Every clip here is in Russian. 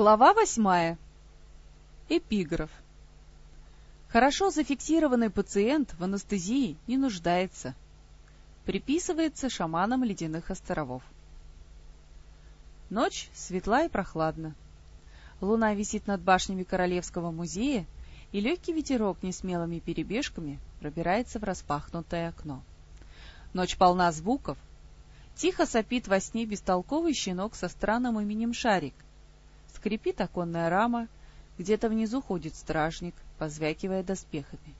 Глава восьмая. Эпиграф. Хорошо зафиксированный пациент в анестезии не нуждается. Приписывается шаманам ледяных островов. Ночь светла и прохладна. Луна висит над башнями Королевского музея, и легкий ветерок несмелыми перебежками пробирается в распахнутое окно. Ночь полна звуков. Тихо сопит во сне бестолковый щенок со странным именем Шарик — Скрипит оконная рама, где-то внизу ходит стражник, позвякивая доспехами.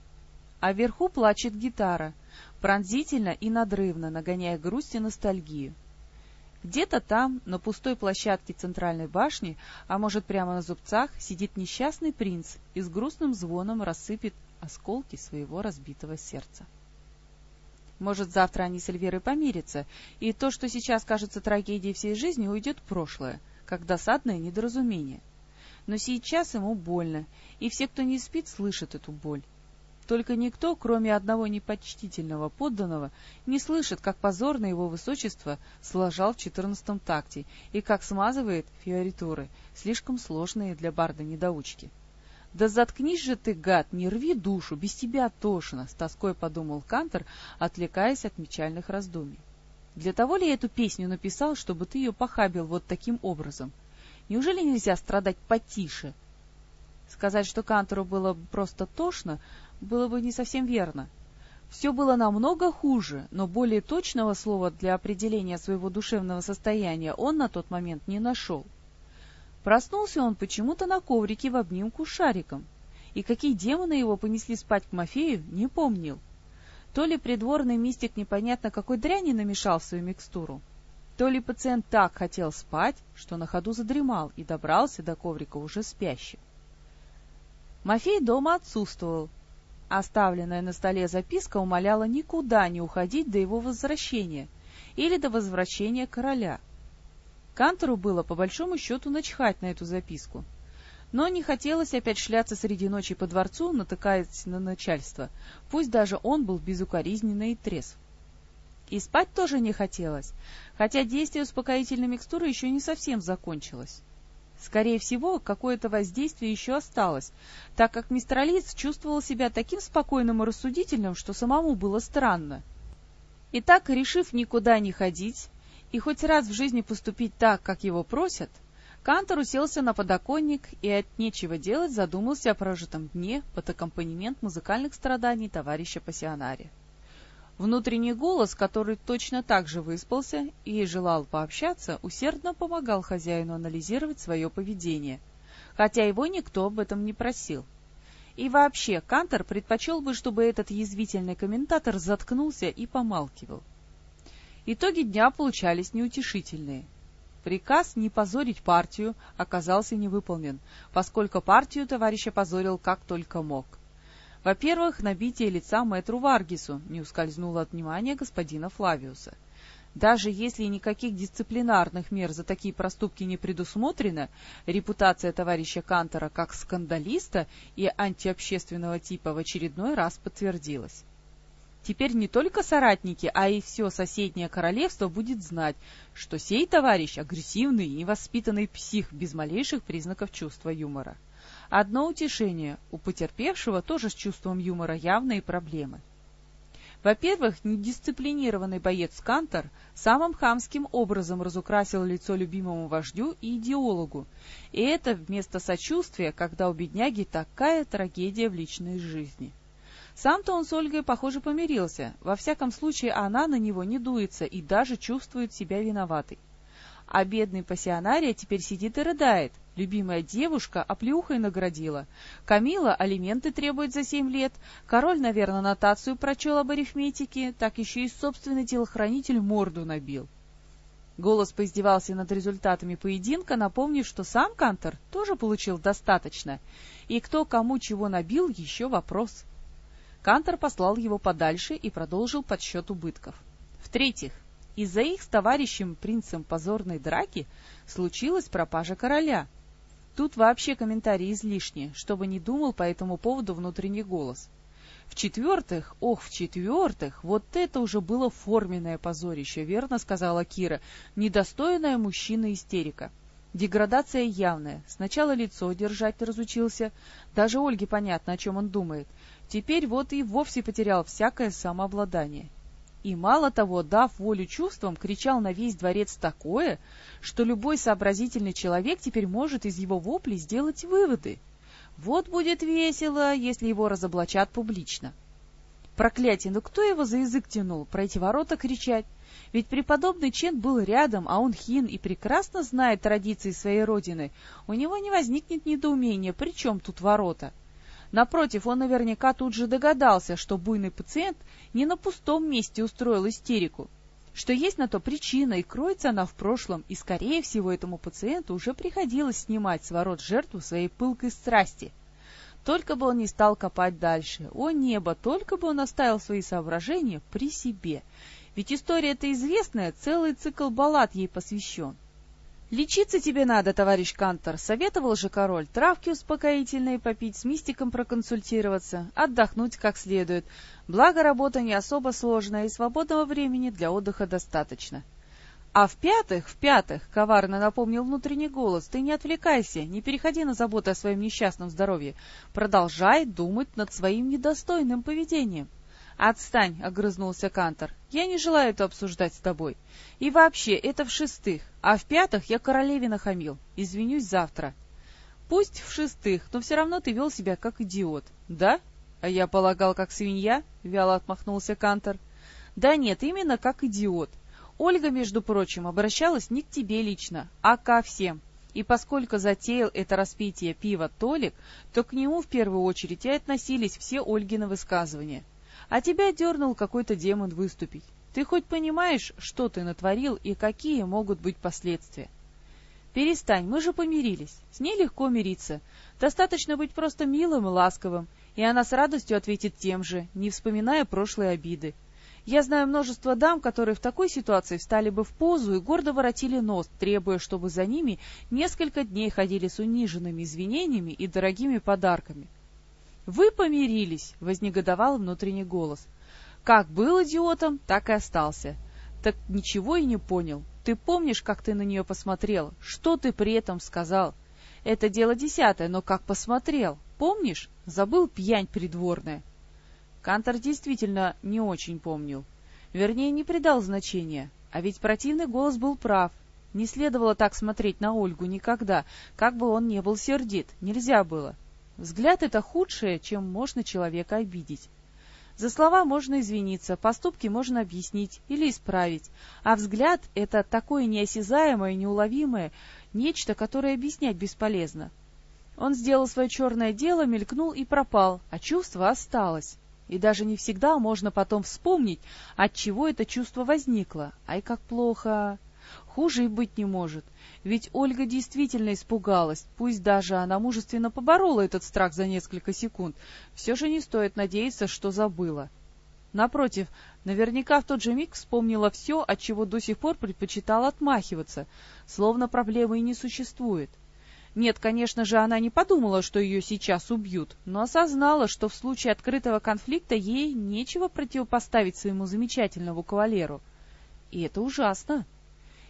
А вверху плачет гитара, пронзительно и надрывно, нагоняя грусть и ностальгию. Где-то там, на пустой площадке центральной башни, а может прямо на зубцах, сидит несчастный принц и с грустным звоном рассыпет осколки своего разбитого сердца. Может, завтра они с Эльвирой помирятся, и то, что сейчас кажется трагедией всей жизни, уйдет в прошлое, как досадное недоразумение. Но сейчас ему больно, и все, кто не спит, слышат эту боль. Только никто, кроме одного непочтительного подданного, не слышит, как позорно его высочество сложал в четырнадцатом такте и как смазывает фиоритуры, слишком сложные для барда-недоучки. «Да заткнись же ты, гад, не рви душу, без тебя тошно!» — с тоской подумал Кантор, отвлекаясь от печальных раздумий. Для того ли я эту песню написал, чтобы ты ее похабил вот таким образом? Неужели нельзя страдать потише? Сказать, что Кантору было просто тошно, было бы не совсем верно. Все было намного хуже, но более точного слова для определения своего душевного состояния он на тот момент не нашел. Проснулся он почему-то на коврике в обнимку с шариком, и какие демоны его понесли спать к Мафею, не помнил. То ли придворный мистик непонятно какой дряни намешал в свою микстуру, то ли пациент так хотел спать, что на ходу задремал и добрался до коврика уже спящим. Мафей дома отсутствовал. Оставленная на столе записка умоляла никуда не уходить до его возвращения или до возвращения короля. Кантору было по большому счету начхать на эту записку — но не хотелось опять шляться среди ночи по дворцу, натыкаясь на начальство, пусть даже он был безукоризненный и трезв. И спать тоже не хотелось, хотя действие успокоительной микстуры еще не совсем закончилось. Скорее всего, какое-то воздействие еще осталось, так как мистер Алиц чувствовал себя таким спокойным и рассудительным, что самому было странно. Итак, решив никуда не ходить и хоть раз в жизни поступить так, как его просят, Кантор уселся на подоконник и от нечего делать задумался о прожитом дне под аккомпанемент музыкальных страданий товарища пассионария. Внутренний голос, который точно так же выспался и желал пообщаться, усердно помогал хозяину анализировать свое поведение, хотя его никто об этом не просил. И вообще, Кантор предпочел бы, чтобы этот язвительный комментатор заткнулся и помалкивал. Итоги дня получались неутешительные — Приказ не позорить партию оказался невыполнен, поскольку партию товарищ опозорил как только мог. Во-первых, набитие лица мэтру Варгису не ускользнуло от внимания господина Флавиуса. Даже если никаких дисциплинарных мер за такие проступки не предусмотрено, репутация товарища Кантора как скандалиста и антиобщественного типа в очередной раз подтвердилась. Теперь не только соратники, а и все соседнее королевство будет знать, что сей товарищ агрессивный и невоспитанный псих без малейших признаков чувства юмора. Одно утешение — у потерпевшего тоже с чувством юмора явные проблемы. Во-первых, недисциплинированный боец Кантор самым хамским образом разукрасил лицо любимому вождю и идеологу, и это вместо сочувствия, когда у бедняги такая трагедия в личной жизни. Сам-то он с Ольгой, похоже, помирился. Во всяком случае, она на него не дуется и даже чувствует себя виноватой. А бедный пассионария теперь сидит и рыдает. Любимая девушка оплеухой наградила. Камила алименты требует за семь лет. Король, наверное, нотацию прочел об арифметике. Так еще и собственный телохранитель морду набил. Голос поиздевался над результатами поединка, напомнив, что сам Кантор тоже получил достаточно. И кто кому чего набил, еще вопрос. Кантор послал его подальше и продолжил подсчет убытков. В-третьих, из-за их с товарищем принцем позорной драки случилась пропажа короля. Тут вообще комментарии излишни, чтобы не думал по этому поводу внутренний голос. В-четвертых, ох, в-четвертых, вот это уже было форменное позорище, верно сказала Кира, недостойная мужчина истерика. Деградация явная. Сначала лицо держать разучился. Даже Ольге понятно, о чем он думает. Теперь вот и вовсе потерял всякое самообладание. И мало того, дав волю чувствам, кричал на весь дворец такое, что любой сообразительный человек теперь может из его воплей сделать выводы. Вот будет весело, если его разоблачат публично. Проклятие, ну кто его за язык тянул, про эти ворота кричать? Ведь преподобный Чен был рядом, а он хин и прекрасно знает традиции своей родины. У него не возникнет недоумения, при чем тут ворота? Напротив, он наверняка тут же догадался, что буйный пациент не на пустом месте устроил истерику, что есть на то причина, и кроется она в прошлом, и, скорее всего, этому пациенту уже приходилось снимать с ворот жертву своей пылкой страсти. Только бы он не стал копать дальше. О небо, только бы он оставил свои соображения при себе. Ведь история-то известная, целый цикл баллад ей посвящен. «Лечиться тебе надо, товарищ Кантор», — советовал же король. «Травки успокоительные попить, с мистиком проконсультироваться, отдохнуть как следует. Благо, работа не особо сложная, и свободного времени для отдыха достаточно». «А в-пятых, в-пятых», — коварно напомнил внутренний голос, — «ты не отвлекайся, не переходи на заботы о своем несчастном здоровье. Продолжай думать над своим недостойным поведением». «Отстань!» — огрызнулся Кантор. «Я не желаю это обсуждать с тобой. И вообще, это в шестых, а в пятых я королеве нахамил. Извинюсь завтра». «Пусть в шестых, но все равно ты вел себя как идиот». «Да? А я полагал, как свинья?» — вяло отмахнулся Кантор. «Да нет, именно как идиот. Ольга, между прочим, обращалась не к тебе лично, а ко всем. И поскольку затеял это распитие пива Толик, то к нему в первую очередь и относились все Ольгины высказывания а тебя дернул какой-то демон выступить. Ты хоть понимаешь, что ты натворил и какие могут быть последствия? Перестань, мы же помирились. С ней легко мириться. Достаточно быть просто милым и ласковым, и она с радостью ответит тем же, не вспоминая прошлые обиды. Я знаю множество дам, которые в такой ситуации встали бы в позу и гордо воротили нос, требуя, чтобы за ними несколько дней ходили с униженными извинениями и дорогими подарками. «Вы помирились!» — вознегодовал внутренний голос. «Как был идиотом, так и остался. Так ничего и не понял. Ты помнишь, как ты на нее посмотрел? Что ты при этом сказал? Это дело десятое, но как посмотрел? Помнишь? Забыл пьянь придворная». Кантор действительно не очень помнил. Вернее, не придал значения. А ведь противный голос был прав. Не следовало так смотреть на Ольгу никогда, как бы он не был сердит. Нельзя было. Взгляд — это худшее, чем можно человека обидеть. За слова можно извиниться, поступки можно объяснить или исправить, а взгляд — это такое неосязаемое, неуловимое, нечто, которое объяснять бесполезно. Он сделал свое черное дело, мелькнул и пропал, а чувство осталось. И даже не всегда можно потом вспомнить, от чего это чувство возникло. Ай, как плохо! Хуже и быть не может. Ведь Ольга действительно испугалась, пусть даже она мужественно поборола этот страх за несколько секунд, все же не стоит надеяться, что забыла. Напротив, наверняка в тот же миг вспомнила все, от чего до сих пор предпочитала отмахиваться, словно проблемы и не существует. Нет, конечно же, она не подумала, что ее сейчас убьют, но осознала, что в случае открытого конфликта ей нечего противопоставить своему замечательному кавалеру. И это ужасно.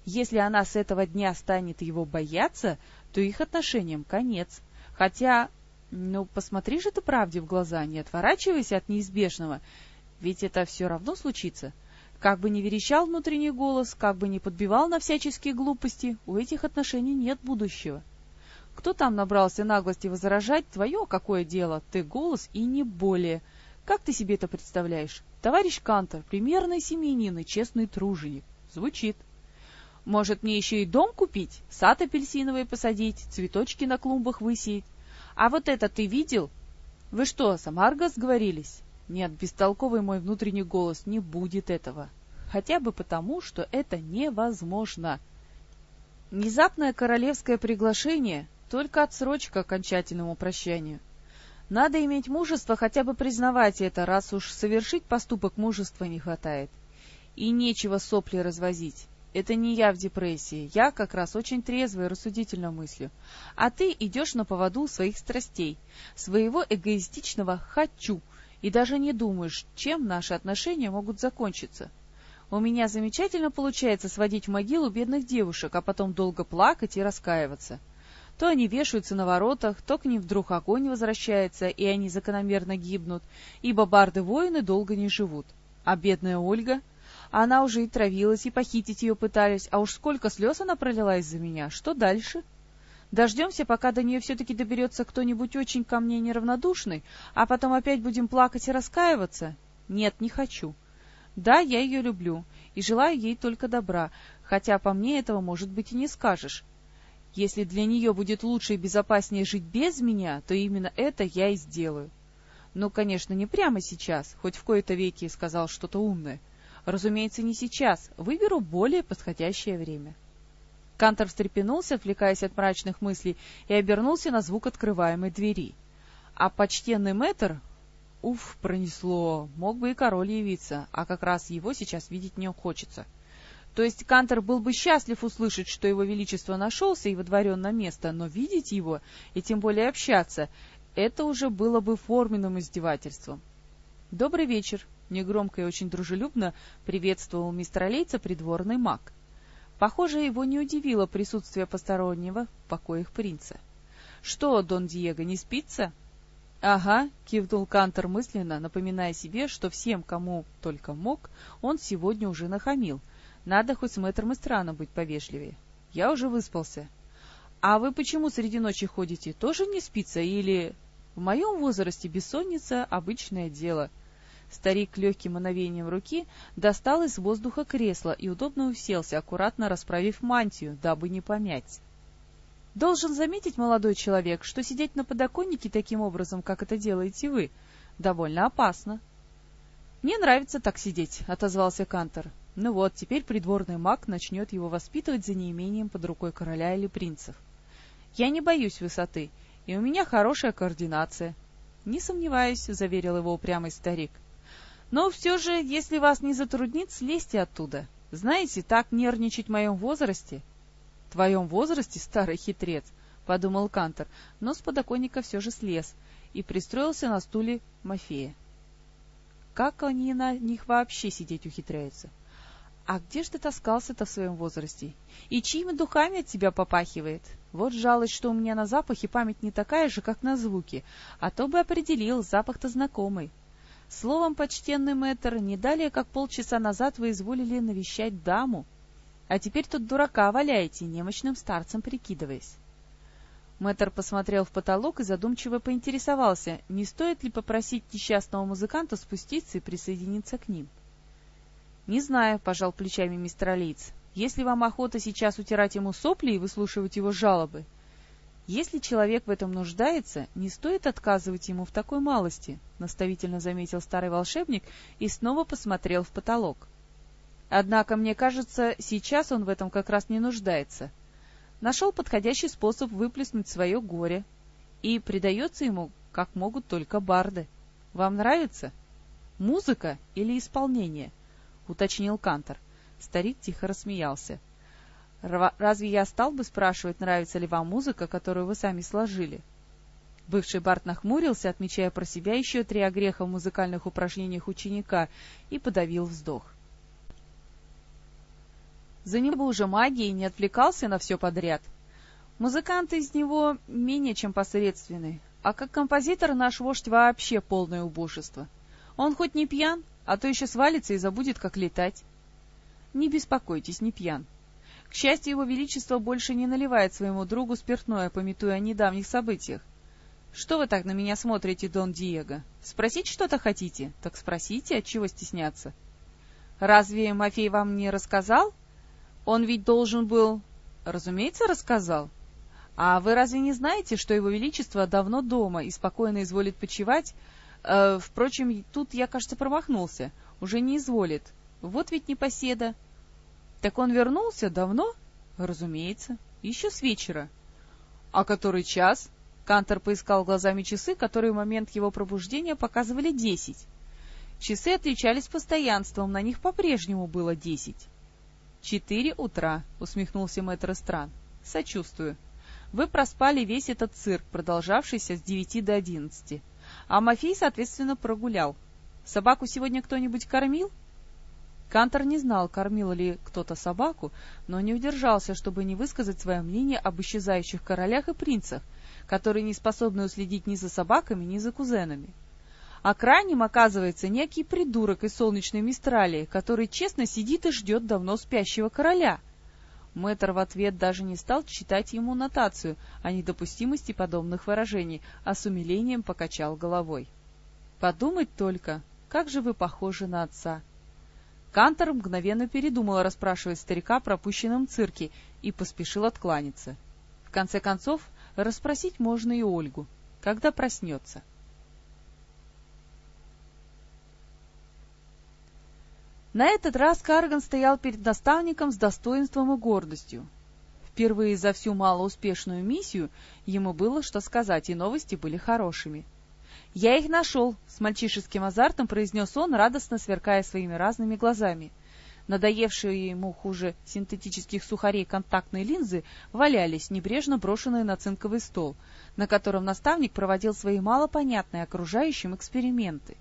Если она с этого дня станет его бояться, то их отношениям конец. Хотя, ну, посмотри же ты правде в глаза, не отворачивайся от неизбежного, ведь это все равно случится. Как бы ни верещал внутренний голос, как бы ни подбивал на всяческие глупости, у этих отношений нет будущего. Кто там набрался наглости возражать, твое какое дело, ты голос и не более. Как ты себе это представляешь? Товарищ Кантор, примерный семьянин и честный труженик. Звучит. Может, мне еще и дом купить, сад апельсиновый посадить, цветочки на клумбах высеять? А вот это ты видел? Вы что, с Амарго сговорились? Нет, бестолковый мой внутренний голос, не будет этого. Хотя бы потому, что это невозможно. Внезапное королевское приглашение — только отсрочка окончательному прощанию. Надо иметь мужество хотя бы признавать это, раз уж совершить поступок мужества не хватает. И нечего сопли развозить. Это не я в депрессии, я как раз очень трезво и рассудительно мыслю. А ты идешь на поводу своих страстей, своего эгоистичного «хочу», и даже не думаешь, чем наши отношения могут закончиться. У меня замечательно получается сводить в могилу бедных девушек, а потом долго плакать и раскаиваться. То они вешаются на воротах, то к ним вдруг огонь возвращается, и они закономерно гибнут, ибо барды-воины долго не живут. А бедная Ольга... Она уже и травилась, и похитить ее пытались, а уж сколько слез она пролила из-за меня. Что дальше? Дождемся, пока до нее все-таки доберется кто-нибудь очень ко мне неравнодушный, а потом опять будем плакать и раскаиваться? Нет, не хочу. Да, я ее люблю, и желаю ей только добра, хотя по мне этого, может быть, и не скажешь. Если для нее будет лучше и безопаснее жить без меня, то именно это я и сделаю. Ну, конечно, не прямо сейчас, хоть в кои-то веки сказал что-то умное. Разумеется, не сейчас, выберу более подходящее время. Кантор встрепенулся, отвлекаясь от мрачных мыслей, и обернулся на звук открываемой двери. А почтенный мэтр, Уф, пронесло. Мог бы и король явиться, а как раз его сейчас видеть не хочется. То есть Кантер был бы счастлив услышать, что его величество нашелся и водворен на место, но видеть его, и тем более общаться, это уже было бы форменным издевательством. «Добрый вечер», — негромко и очень дружелюбно приветствовал мистера Лейца придворный маг. Похоже, его не удивило присутствие постороннего в покоях принца. «Что, Дон Диего, не спится?» — Ага, — кивнул Кантор мысленно, напоминая себе, что всем, кому только мог, он сегодня уже нахамил. Надо хоть с мэтром и странно быть повежливее. Я уже выспался. — А вы почему среди ночи ходите? Тоже не спится или... В моем возрасте бессонница — обычное дело. Старик легким мановением руки достал из воздуха кресло и удобно уселся, аккуратно расправив мантию, дабы не помять. Должен заметить, молодой человек, что сидеть на подоконнике таким образом, как это делаете вы, довольно опасно. — Мне нравится так сидеть, — отозвался Кантор. Ну вот, теперь придворный маг начнет его воспитывать за неимением под рукой короля или принцев. Я не боюсь высоты, и у меня хорошая координация. — Не сомневаюсь, — заверил его упрямый старик. — Но все же, если вас не затруднит, слезьте оттуда. Знаете, так нервничать в моем возрасте — твоем возрасте, старый хитрец, — подумал Кантор, но с подоконника все же слез и пристроился на стуле Мафея. Как они на них вообще сидеть ухитряются? А где ж ты таскался-то в своем возрасте? И чьими духами от тебя попахивает? Вот жалость, что у меня на запахе память не такая же, как на звуки, а то бы определил, запах-то знакомый. Словом, почтенный мэтр, не далее, как полчаса назад вы изволили навещать даму, а теперь тут дурака валяете, немощным старцем прикидываясь. Мэтр посмотрел в потолок и задумчиво поинтересовался, не стоит ли попросить несчастного музыканта спуститься и присоединиться к ним. — Не знаю, — пожал плечами мистер Алиц. — Если вам охота сейчас утирать ему сопли и выслушивать его жалобы, если человек в этом нуждается, не стоит отказывать ему в такой малости, — наставительно заметил старый волшебник и снова посмотрел в потолок. Однако, мне кажется, сейчас он в этом как раз не нуждается. Нашел подходящий способ выплеснуть свое горе, и придается ему, как могут только барды. Вам нравится? Музыка или исполнение? — уточнил Кантор. Старик тихо рассмеялся. — Разве я стал бы спрашивать, нравится ли вам музыка, которую вы сами сложили? Бывший Барт нахмурился, отмечая про себя еще три огреха в музыкальных упражнениях ученика, и подавил вздох. — за ним бы уже магией не отвлекался на все подряд. Музыкант из него менее чем посредственный, а как композитор наш вождь вообще полное убожество. Он хоть не пьян, а то еще свалится и забудет, как летать. Не беспокойтесь, не пьян. К счастью, его величество больше не наливает своему другу спиртное, пометуя о недавних событиях. Что вы так на меня смотрите, Дон Диего? Спросить что-то хотите? Так спросите, от чего стесняться. Разве Мафей вам не рассказал? Он ведь должен был... Разумеется, рассказал. А вы разве не знаете, что его величество давно дома и спокойно изволит почевать? Э, впрочем, тут я, кажется, промахнулся. Уже не изволит. Вот ведь непоседа. Так он вернулся давно? Разумеется. Еще с вечера. А который час? Кантор поискал глазами часы, которые в момент его пробуждения показывали десять. Часы отличались постоянством, на них по-прежнему было десять. «Четыре утра», — усмехнулся мэтр Стран. «Сочувствую. Вы проспали весь этот цирк, продолжавшийся с девяти до одиннадцати. А Мафей, соответственно, прогулял. Собаку сегодня кто-нибудь кормил?» Кантор не знал, кормил ли кто-то собаку, но не удержался, чтобы не высказать свое мнение об исчезающих королях и принцах, которые не способны уследить ни за собаками, ни за кузенами. А крайним оказывается некий придурок из солнечной Мистралии, который честно сидит и ждет давно спящего короля. Мэтр в ответ даже не стал читать ему нотацию о недопустимости подобных выражений, а с умилением покачал головой. «Подумать только, как же вы похожи на отца!» Кантор мгновенно передумал расспрашивать старика про пропущенном цирке и поспешил откланяться. В конце концов, расспросить можно и Ольгу, когда проснется. На этот раз Карган стоял перед наставником с достоинством и гордостью. Впервые за всю малоуспешную миссию ему было что сказать, и новости были хорошими. «Я их нашел!» — с мальчишеским азартом произнес он, радостно сверкая своими разными глазами. Надоевшие ему хуже синтетических сухарей контактные линзы валялись, небрежно брошенные на цинковый стол, на котором наставник проводил свои малопонятные окружающим эксперименты.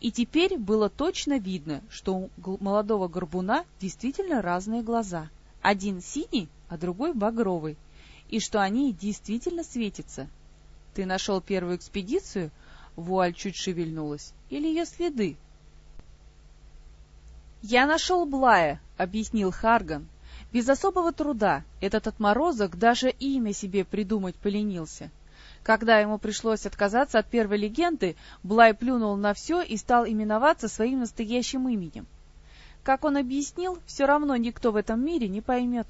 И теперь было точно видно, что у молодого горбуна действительно разные глаза. Один синий, а другой багровый. И что они действительно светятся. «Ты нашел первую экспедицию?» Вуаль чуть шевельнулась. «Или ее следы?» «Я нашел Блая», — объяснил Харган. «Без особого труда. Этот отморозок даже имя себе придумать поленился. Когда ему пришлось отказаться от первой легенды, Блай плюнул на все и стал именоваться своим настоящим именем. Как он объяснил, все равно никто в этом мире не поймет.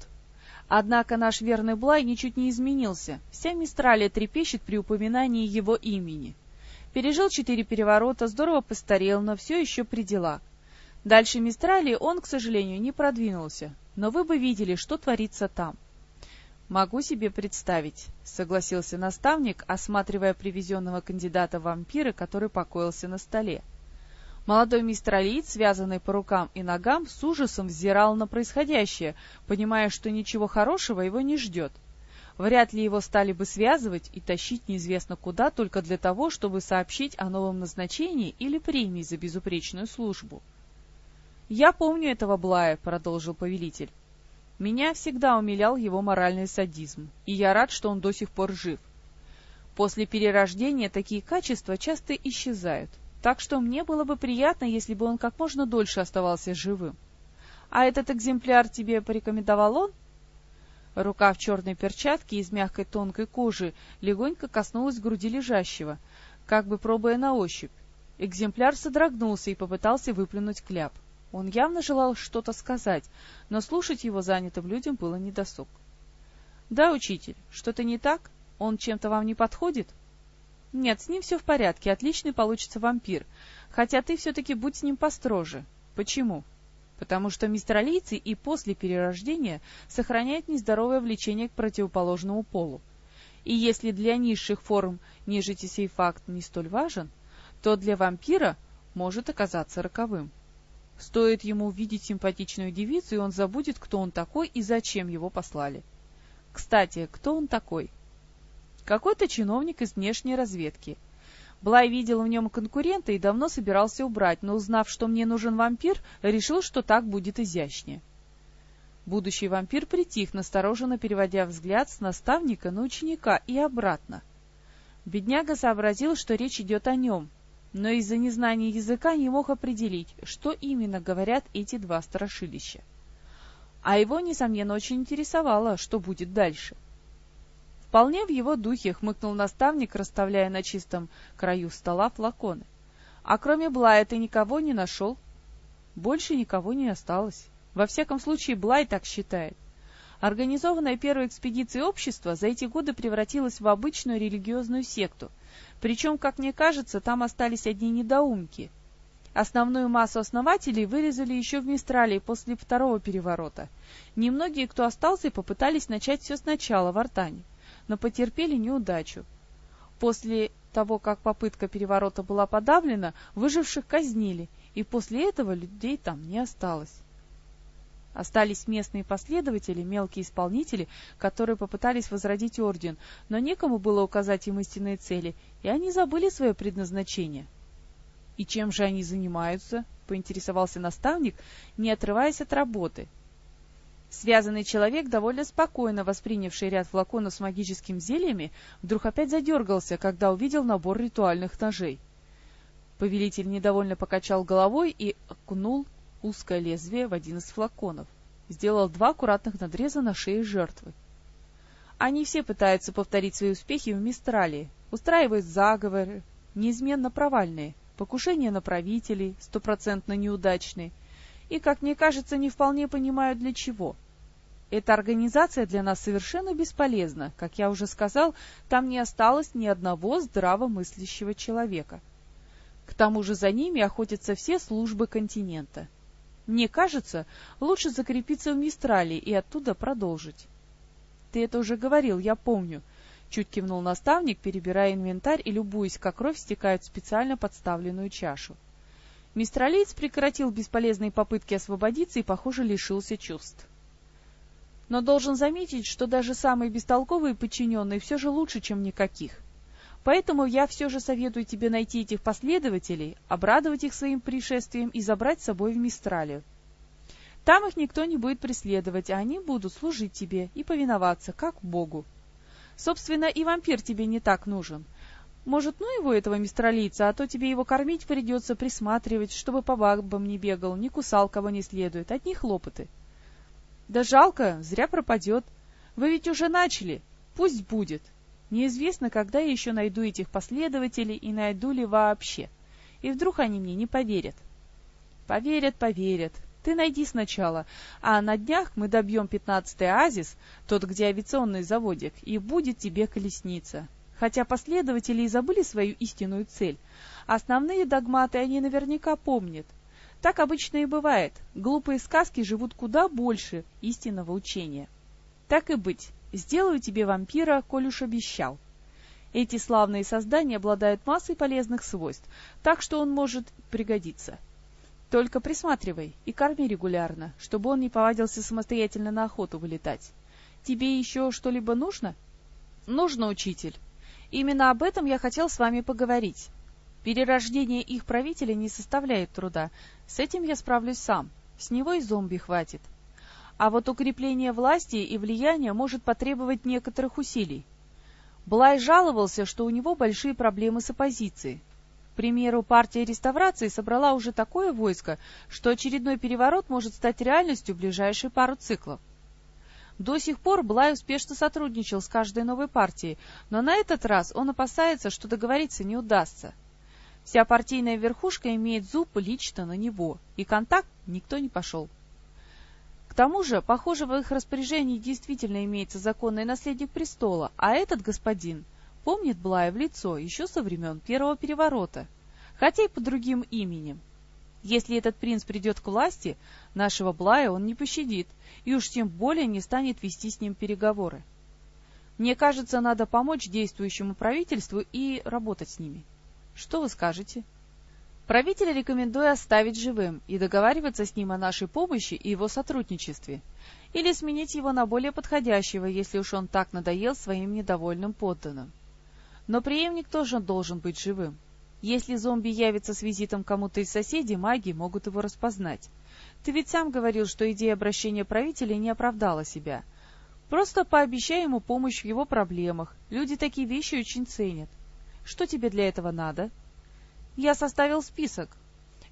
Однако наш верный Блай ничуть не изменился, вся Мистралия трепещет при упоминании его имени. Пережил четыре переворота, здорово постарел, но все еще при делах. Дальше Мистралии он, к сожалению, не продвинулся, но вы бы видели, что творится там. «Могу себе представить», — согласился наставник, осматривая привезенного кандидата в вампиры, который покоился на столе. Молодой мистер Алиит, связанный по рукам и ногам, с ужасом взирал на происходящее, понимая, что ничего хорошего его не ждет. Вряд ли его стали бы связывать и тащить неизвестно куда только для того, чтобы сообщить о новом назначении или премии за безупречную службу. «Я помню этого Блая», — продолжил повелитель. Меня всегда умилял его моральный садизм, и я рад, что он до сих пор жив. После перерождения такие качества часто исчезают, так что мне было бы приятно, если бы он как можно дольше оставался живым. А этот экземпляр тебе порекомендовал он? Рука в черной перчатке из мягкой тонкой кожи легонько коснулась груди лежащего, как бы пробуя на ощупь. Экземпляр содрогнулся и попытался выплюнуть кляп. Он явно желал что-то сказать, но слушать его занятым людям было недосуг. — Да, учитель, что-то не так? Он чем-то вам не подходит? — Нет, с ним все в порядке, отличный получится вампир, хотя ты все-таки будь с ним построже. Почему? Потому что мистралийцы и после перерождения сохраняют нездоровое влечение к противоположному полу. И если для низших форм нежити сей факт не столь важен, то для вампира может оказаться роковым. Стоит ему увидеть симпатичную девицу, и он забудет, кто он такой и зачем его послали. Кстати, кто он такой? Какой-то чиновник из внешней разведки. Блай видел в нем конкурента и давно собирался убрать, но узнав, что мне нужен вампир, решил, что так будет изящнее. Будущий вампир притих, настороженно переводя взгляд с наставника на ученика и обратно. Бедняга сообразил, что речь идет о нем, но из-за незнания языка не мог определить, что именно говорят эти два страшилища. А его, несомненно, очень интересовало, что будет дальше. Вполне в его духе хмыкнул наставник, расставляя на чистом краю стола флаконы. А кроме Блая ты никого не нашел? Больше никого не осталось. Во всяком случае, Блай так считает. Организованная первой экспедицией общества за эти годы превратилась в обычную религиозную секту, причем, как мне кажется, там остались одни недоумки. Основную массу основателей вырезали еще в Мистрале после второго переворота. Немногие, кто остался, попытались начать все сначала в Артане, но потерпели неудачу. После того, как попытка переворота была подавлена, выживших казнили, и после этого людей там не осталось. Остались местные последователи, мелкие исполнители, которые попытались возродить орден, но некому было указать им истинные цели, и они забыли свое предназначение. — И чем же они занимаются? — поинтересовался наставник, не отрываясь от работы. Связанный человек, довольно спокойно воспринявший ряд флаконов с магическими зельями, вдруг опять задергался, когда увидел набор ритуальных ножей. Повелитель недовольно покачал головой и окунул узкое лезвие в один из флаконов. Сделал два аккуратных надреза на шее жертвы. Они все пытаются повторить свои успехи в Мистралии, устраивают заговоры, неизменно провальные, покушения на правителей, стопроцентно неудачные, и, как мне кажется, не вполне понимают для чего. Эта организация для нас совершенно бесполезна. Как я уже сказал, там не осталось ни одного здравомыслящего человека. К тому же за ними охотятся все службы континента. Мне кажется, лучше закрепиться в Мистрале и оттуда продолжить. Ты это уже говорил, я помню. Чуть кивнул наставник, перебирая инвентарь и любуясь, как кровь стекает в специально подставленную чашу. Мистралиец прекратил бесполезные попытки освободиться и, похоже, лишился чувств. Но должен заметить, что даже самые бестолковые подчиненные все же лучше, чем никаких. Поэтому я все же советую тебе найти этих последователей, обрадовать их своим пришествием и забрать с собой в Мистралию. Там их никто не будет преследовать, а они будут служить тебе и повиноваться, как Богу. Собственно, и вампир тебе не так нужен. Может, ну его, этого мистралийца, а то тебе его кормить придется, присматривать, чтобы по бабам не бегал, не кусал кого не следует. Одни хлопоты. Да жалко, зря пропадет. Вы ведь уже начали. Пусть будет. Неизвестно, когда я еще найду этих последователей и найду ли вообще. И вдруг они мне не поверят. Поверят, поверят. Ты найди сначала, а на днях мы добьем пятнадцатый оазис, тот, где авиационный заводик, и будет тебе колесница. Хотя последователи и забыли свою истинную цель, основные догматы они наверняка помнят. Так обычно и бывает. Глупые сказки живут куда больше истинного учения. Так и быть, сделаю тебе вампира, коль уж обещал. Эти славные создания обладают массой полезных свойств, так что он может пригодиться. Только присматривай и корми регулярно, чтобы он не повадился самостоятельно на охоту вылетать. Тебе еще что-либо нужно? Нужно, учитель. Именно об этом я хотел с вами поговорить. Перерождение их правителя не составляет труда. С этим я справлюсь сам. С него и зомби хватит. А вот укрепление власти и влияния может потребовать некоторых усилий. Блай жаловался, что у него большие проблемы с оппозицией. К примеру, партия реставрации собрала уже такое войско, что очередной переворот может стать реальностью в ближайшие пару циклов. До сих пор Блай успешно сотрудничал с каждой новой партией, но на этот раз он опасается, что договориться не удастся. Вся партийная верхушка имеет зуб лично на него, и контакт никто не пошел. К тому же, похоже, в их распоряжении действительно имеется законный наследник престола, а этот господин Помнит Блая в лицо еще со времен первого переворота, хотя и под другим именем. Если этот принц придет к власти, нашего Блая он не пощадит, и уж тем более не станет вести с ним переговоры. Мне кажется, надо помочь действующему правительству и работать с ними. Что вы скажете? Правителя рекомендую оставить живым и договариваться с ним о нашей помощи и его сотрудничестве, или сменить его на более подходящего, если уж он так надоел своим недовольным подданным. Но преемник тоже должен быть живым. Если зомби явится с визитом кому-то из соседей, маги могут его распознать. Ты ведь сам говорил, что идея обращения правителя не оправдала себя. Просто пообещай ему помощь в его проблемах. Люди такие вещи очень ценят. Что тебе для этого надо? Я составил список.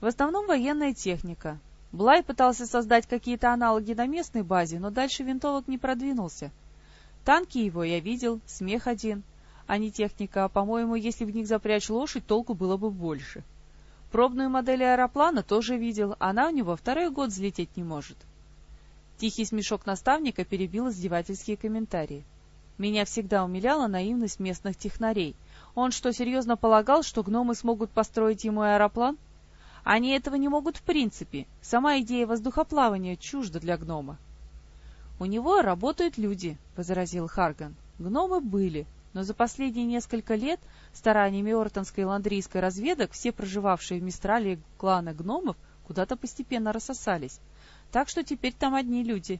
В основном военная техника. Блай пытался создать какие-то аналоги на местной базе, но дальше винтовок не продвинулся. Танки его я видел, смех один — а не техника, а, по-моему, если в них запрячь лошадь, толку было бы больше. Пробную модель аэроплана тоже видел, она у него второй год взлететь не может. Тихий смешок наставника перебил издевательские комментарии. Меня всегда умиляла наивность местных технарей. Он что, серьезно полагал, что гномы смогут построить ему аэроплан? Они этого не могут в принципе. Сама идея воздухоплавания чужда для гнома. — У него работают люди, — возразил Харган. — Гномы были, но за последние несколько лет стараниями Ортонской и Ландрийской разведок все проживавшие в Мистрале кланы гномов куда-то постепенно рассосались, так что теперь там одни люди.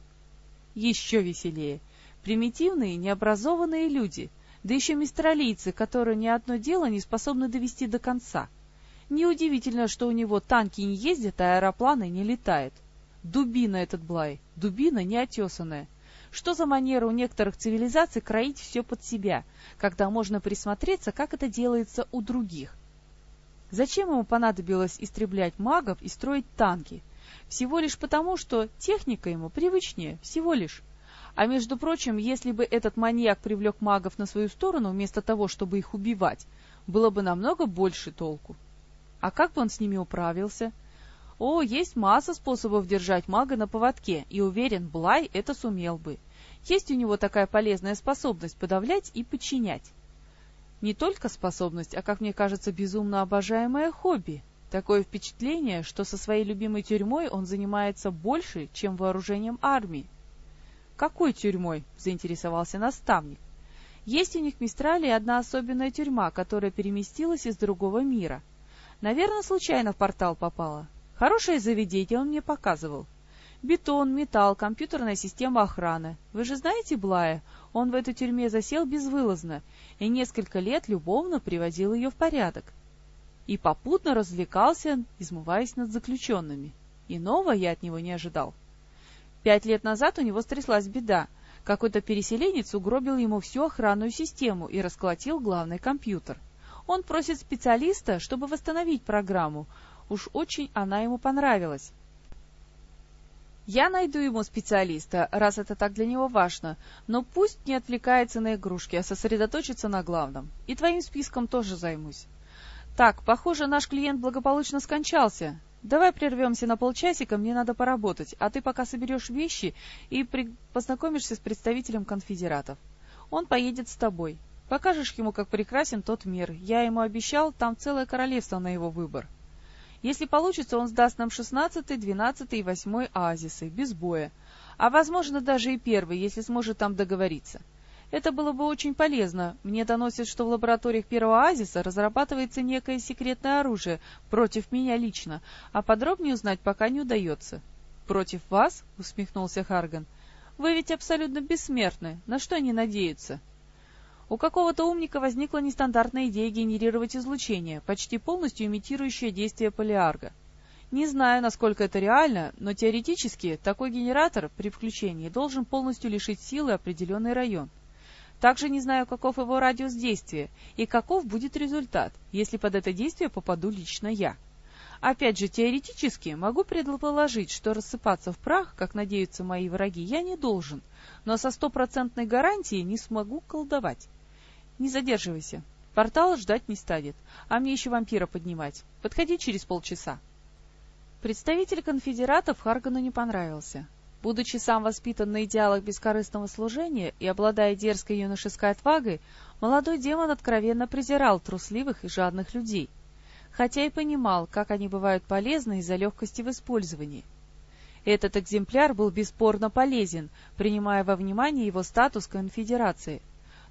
Еще веселее. Примитивные, необразованные люди, да еще мистралийцы, которые ни одно дело не способны довести до конца. Неудивительно, что у него танки не ездят, а аэропланы не летают. Дубина этот Блай, дубина неотесанная. Что за манера у некоторых цивилизаций кроить все под себя, когда можно присмотреться, как это делается у других? Зачем ему понадобилось истреблять магов и строить танки? Всего лишь потому, что техника ему привычнее, всего лишь. А между прочим, если бы этот маньяк привлек магов на свою сторону вместо того, чтобы их убивать, было бы намного больше толку. А как бы он с ними управился? О, есть масса способов держать мага на поводке, и уверен, Блай это сумел бы. Есть у него такая полезная способность подавлять и подчинять. Не только способность, а, как мне кажется, безумно обожаемое хобби. Такое впечатление, что со своей любимой тюрьмой он занимается больше, чем вооружением армии. «Какой тюрьмой?» — заинтересовался наставник. «Есть у них в Мистрале одна особенная тюрьма, которая переместилась из другого мира. Наверное, случайно в портал попала. Хорошее заведение он мне показывал. Бетон, металл, компьютерная система охраны. Вы же знаете Блая? Он в этой тюрьме засел безвылазно и несколько лет любовно приводил ее в порядок. И попутно развлекался, измываясь над заключенными. Иного я от него не ожидал. Пять лет назад у него стряслась беда. Какой-то переселенец угробил ему всю охранную систему и расколотил главный компьютер. Он просит специалиста, чтобы восстановить программу, Уж очень она ему понравилась. Я найду ему специалиста, раз это так для него важно, но пусть не отвлекается на игрушки, а сосредоточится на главном. И твоим списком тоже займусь. Так, похоже, наш клиент благополучно скончался. Давай прервемся на полчасика, мне надо поработать, а ты пока соберешь вещи и при... познакомишься с представителем конфедератов. Он поедет с тобой. Покажешь ему, как прекрасен тот мир. Я ему обещал, там целое королевство на его выбор. Если получится, он сдаст нам шестнадцатый, двенадцатый и восьмой оазисы, без боя. А возможно, даже и первый, если сможет там договориться. Это было бы очень полезно. Мне доносят, что в лабораториях первого оазиса разрабатывается некое секретное оружие против меня лично, а подробнее узнать пока не удается. «Против вас?» — усмехнулся Харган. «Вы ведь абсолютно бессмертны. На что они надеются?» У какого-то умника возникла нестандартная идея генерировать излучение, почти полностью имитирующее действие полиарга. Не знаю, насколько это реально, но теоретически такой генератор при включении должен полностью лишить силы определенный район. Также не знаю, каков его радиус действия и каков будет результат, если под это действие попаду лично я. Опять же, теоретически могу предположить, что рассыпаться в прах, как надеются мои враги, я не должен, но со стопроцентной гарантией не смогу колдовать. Не задерживайся. Портал ждать не станет, а мне еще вампира поднимать. Подходи через полчаса. Представитель конфедератов Харгану не понравился. Будучи сам воспитан на идеалах бескорыстного служения и обладая дерзкой юношеской отвагой, молодой демон откровенно презирал трусливых и жадных людей, хотя и понимал, как они бывают полезны из-за легкости в использовании. Этот экземпляр был бесспорно полезен, принимая во внимание его статус конфедерации,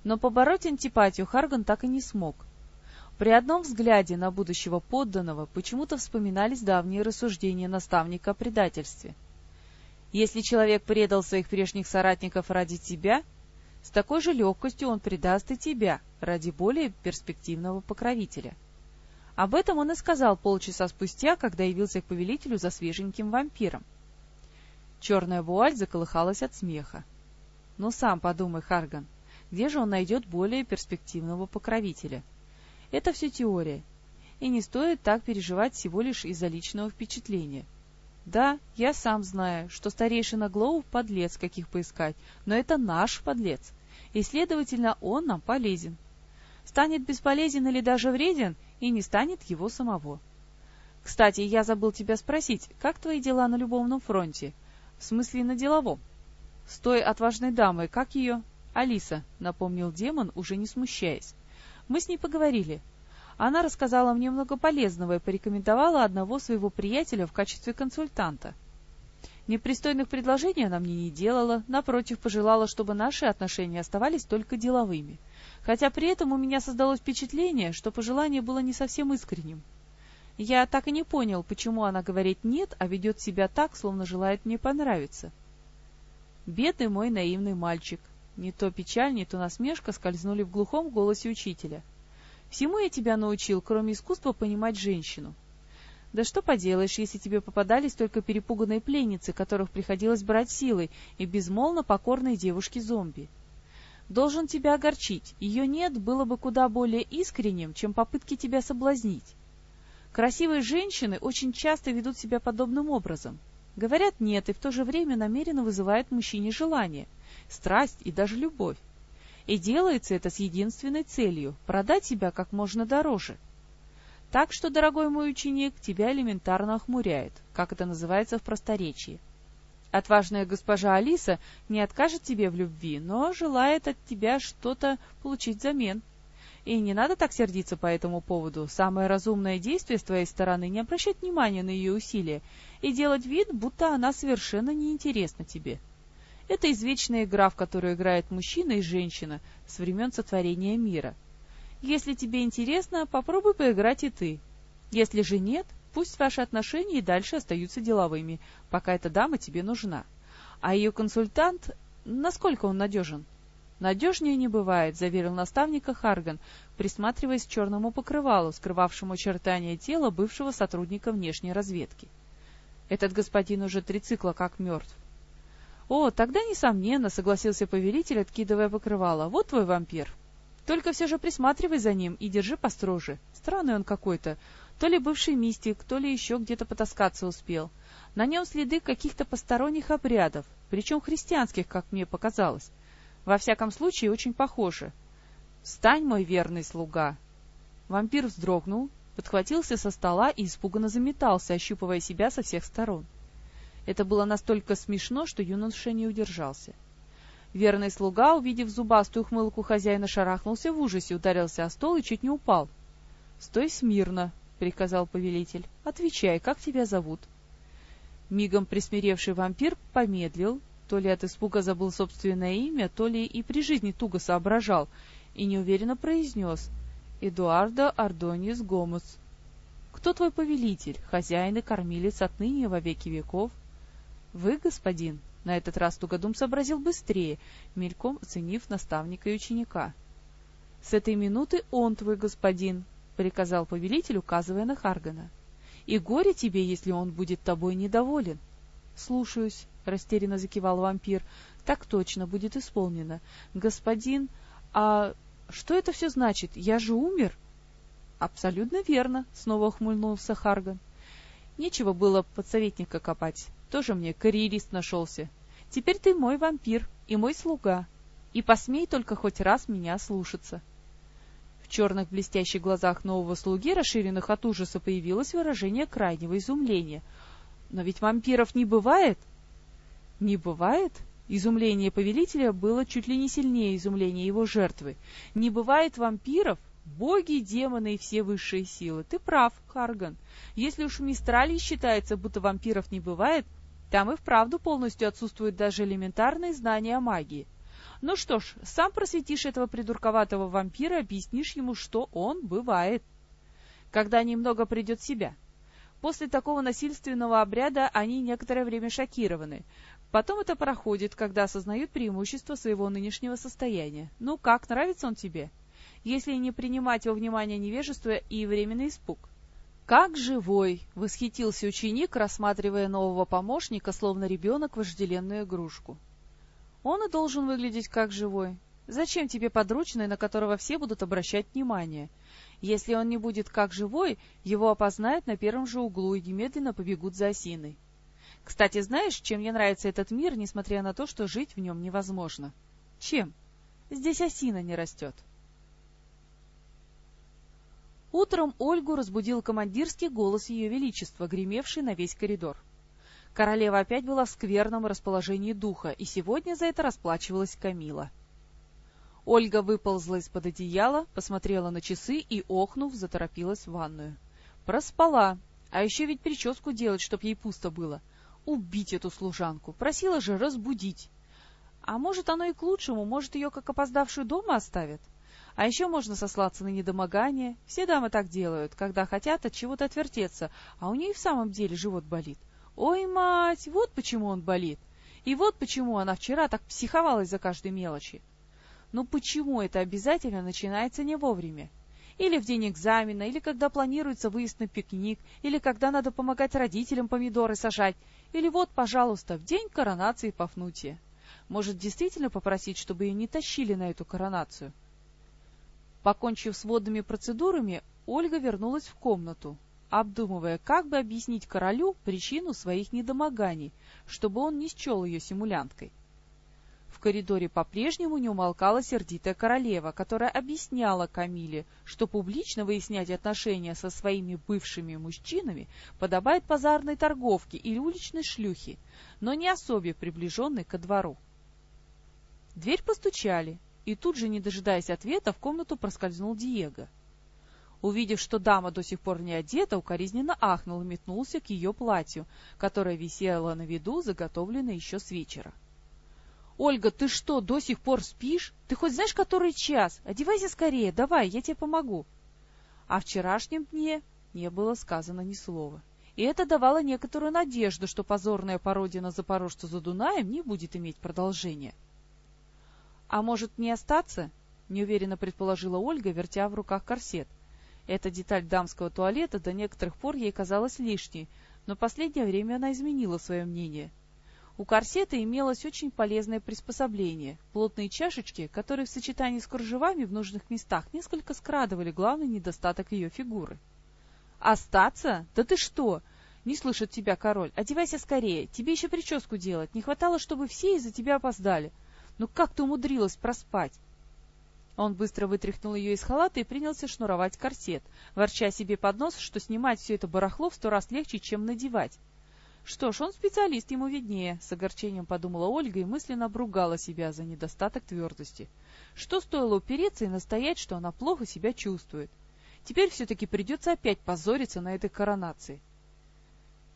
но побороть антипатию Харган так и не смог. При одном взгляде на будущего подданного почему-то вспоминались давние рассуждения наставника о предательстве. Если человек предал своих прежних соратников ради тебя, с такой же легкостью он предаст и тебя ради более перспективного покровителя. Об этом он и сказал полчаса спустя, когда явился к повелителю за свеженьким вампиром. Черная вуаль заколыхалась от смеха. — Ну сам подумай, Харган, — где же он найдет более перспективного покровителя? Это все теория, и не стоит так переживать всего лишь из-за личного впечатления. Да, я сам знаю, что старейшина Глоу — подлец, каких поискать, но это наш подлец, и, следовательно, он нам полезен. Станет бесполезен или даже вреден, и не станет его самого. Кстати, я забыл тебя спросить, как твои дела на любовном фронте? В смысле, на деловом? С той отважной дамой, как ее? «Алиса», — напомнил демон, уже не смущаясь. «Мы с ней поговорили. Она рассказала мне много полезного и порекомендовала одного своего приятеля в качестве консультанта. Непристойных предложений она мне не делала, напротив, пожелала, чтобы наши отношения оставались только деловыми. Хотя при этом у меня создалось впечатление, что пожелание было не совсем искренним. Я так и не понял, почему она говорит «нет», а ведет себя так, словно желает мне понравиться. Бедный мой наивный мальчик, не то печаль, не то насмешка скользнули в глухом голосе учителя. Всему я тебя научил, кроме искусства понимать женщину. Да что поделаешь, если тебе попадались только перепуганные пленницы, которых приходилось брать силой, и безмолвно покорные девушки-зомби. Должен тебя огорчить, ее нет было бы куда более искренним, чем попытки тебя соблазнить. Красивые женщины очень часто ведут себя подобным образом. Говорят «нет» и в то же время намеренно вызывают мужчине желание, страсть и даже любовь. И делается это с единственной целью – продать себя как можно дороже. Так что, дорогой мой ученик, тебя элементарно охмуряет, как это называется в просторечии. Отважная госпожа Алиса не откажет тебе в любви, но желает от тебя что-то получить взамен. И не надо так сердиться по этому поводу. Самое разумное действие с твоей стороны — не обращать внимания на ее усилия и делать вид, будто она совершенно неинтересна тебе. Это извечная игра, в которую играет мужчина и женщина с времен сотворения мира. Если тебе интересно, попробуй поиграть и ты. Если же нет, пусть ваши отношения и дальше остаются деловыми, пока эта дама тебе нужна. А ее консультант, насколько он надежен? Надежнее не бывает, заверил наставника Харган, присматриваясь к черному покрывалу, скрывавшему очертания тела бывшего сотрудника внешней разведки. Этот господин уже три цикла как мертв. «О, тогда, несомненно», — согласился повелитель, откидывая покрывало. «Вот твой вампир. Только все же присматривай за ним и держи построже. Странный он какой-то. То ли бывший мистик, то ли еще где-то потаскаться успел. На нем следы каких-то посторонних обрядов, причем христианских, как мне показалось. Во всяком случае, очень похоже. «Встань, мой верный слуга!» Вампир вздрогнул, подхватился со стола и испуганно заметался, ощупывая себя со всех сторон. Это было настолько смешно, что юноша не удержался. Верный слуга, увидев зубастую хмылку хозяина, шарахнулся в ужасе, ударился о стол и чуть не упал. — Стой смирно, — приказал повелитель. — Отвечай, как тебя зовут? Мигом присмиревший вампир помедлил, то ли от испуга забыл собственное имя, то ли и при жизни туго соображал, и неуверенно произнес «Эдуардо Ардонис Гомес». «Кто твой повелитель, хозяин и кормилец отныне во веки веков?» «Вы, господин?» На этот раз Тугодум сообразил быстрее, мельком оценив наставника и ученика. — С этой минуты он твой господин, — приказал повелитель, указывая на Харгана. — И горе тебе, если он будет тобой недоволен. — Слушаюсь, — растерянно закивал вампир. — Так точно будет исполнено. — Господин, а что это все значит? Я же умер? — Абсолютно верно, — снова ухмыльнулся Харган. — Нечего было подсоветника копать. Тоже мне карьерист нашелся. Теперь ты мой вампир и мой слуга, и посмей только хоть раз меня слушаться. В черных блестящих глазах нового слуги, расширенных от ужаса, появилось выражение крайнего изумления. Но ведь вампиров не бывает? Не бывает? Изумление повелителя было чуть ли не сильнее изумления его жертвы. Не бывает вампиров? Боги, демоны и все высшие силы. Ты прав, Харган. Если уж в Мистрале считается, будто вампиров не бывает, там и вправду полностью отсутствуют даже элементарные знания магии. Ну что ж, сам просветишь этого придурковатого вампира, объяснишь ему, что он бывает. Когда немного придет себя. После такого насильственного обряда они некоторое время шокированы. Потом это проходит, когда осознают преимущество своего нынешнего состояния. Ну как, нравится он тебе? Если не принимать во внимание невежество и временный испуг. «Как живой!» — восхитился ученик, рассматривая нового помощника, словно ребенок вожделенную игрушку. «Он и должен выглядеть как живой. Зачем тебе подручный, на которого все будут обращать внимание? Если он не будет как живой, его опознают на первом же углу и немедленно побегут за осиной. Кстати, знаешь, чем мне нравится этот мир, несмотря на то, что жить в нем невозможно? Чем? Здесь осина не растет». Утром Ольгу разбудил командирский голос Ее Величества, гремевший на весь коридор. Королева опять была в скверном расположении духа, и сегодня за это расплачивалась Камила. Ольга выползла из-под одеяла, посмотрела на часы и, охнув, заторопилась в ванную. Проспала, а еще ведь прическу делать, чтоб ей пусто было. Убить эту служанку, просила же разбудить. А может, оно и к лучшему, может, ее как опоздавшую дома оставят? А еще можно сослаться на недомогание. Все дамы так делают, когда хотят от чего-то отвертеться, а у нее в самом деле живот болит. Ой, мать, вот почему он болит. И вот почему она вчера так психовалась за каждой мелочи. Но почему это обязательно начинается не вовремя? Или в день экзамена, или когда планируется выезд на пикник, или когда надо помогать родителям помидоры сажать, или вот, пожалуйста, в день коронации Пафнутия. Может, действительно попросить, чтобы ее не тащили на эту коронацию? Покончив с водными процедурами, Ольга вернулась в комнату, обдумывая, как бы объяснить королю причину своих недомоганий, чтобы он не счел ее симулянткой. В коридоре по-прежнему не умолкала сердитая королева, которая объясняла Камиле, что публично выяснять отношения со своими бывшими мужчинами подобает базарной торговке или уличной шлюхе, но не особе приближенной ко двору. дверь постучали, и тут же, не дожидаясь ответа, в комнату проскользнул Диего. Увидев, что дама до сих пор не одета, укоризненно ахнул и метнулся к ее платью, которое висело на виду, заготовленное еще с вечера. «Ольга, ты что, до сих пор спишь? Ты хоть знаешь, который час? Одевайся скорее, давай, я тебе помогу». О вчерашнем дне не было сказано ни слова. И это давало некоторую надежду, что позорная пародия на запорожца за Дунаем не будет иметь продолжения. «А может, не остаться?» — неуверенно предположила Ольга, вертя в руках корсет. Эта деталь дамского туалета до некоторых пор ей казалась лишней, но последнее время она изменила свое мнение — у корсета имелось очень полезное приспособление – плотные чашечки, которые в сочетании с кружевами в нужных местах несколько скрадывали главный недостаток ее фигуры. «Остаться? Да ты что!» «Не слышит тебя король. Одевайся скорее. Тебе еще прическу делать. Не хватало, чтобы все из-за тебя опоздали. Ну как ты умудрилась проспать?» Он быстро вытряхнул ее из халата и принялся шнуровать корсет, ворча себе под нос, что снимать все это барахло в сто раз легче, чем надевать. Что ж, он специалист, ему виднее, с огорчением подумала Ольга и мысленно обругала себя за недостаток твердости. Что стоило упереться и настоять, что она плохо себя чувствует? Теперь все-таки придется опять позориться на этой коронации.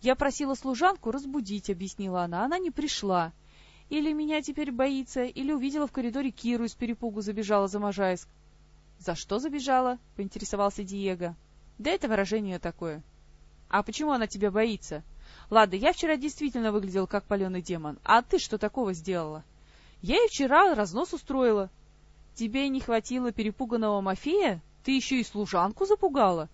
«Я просила служанку разбудить», — объяснила она. «Она не пришла. Или меня теперь боится, или увидела в коридоре Киру и с перепугу забежала за Можайск». «За что забежала?» — поинтересовался Диего. «Да это выражение такое». «А почему она тебя боится?» Ладно, я вчера действительно выглядел как паленый демон, а ты что такого сделала? Я и вчера разнос устроила. Тебе не хватило перепуганного Мафея? Ты еще и служанку запугала?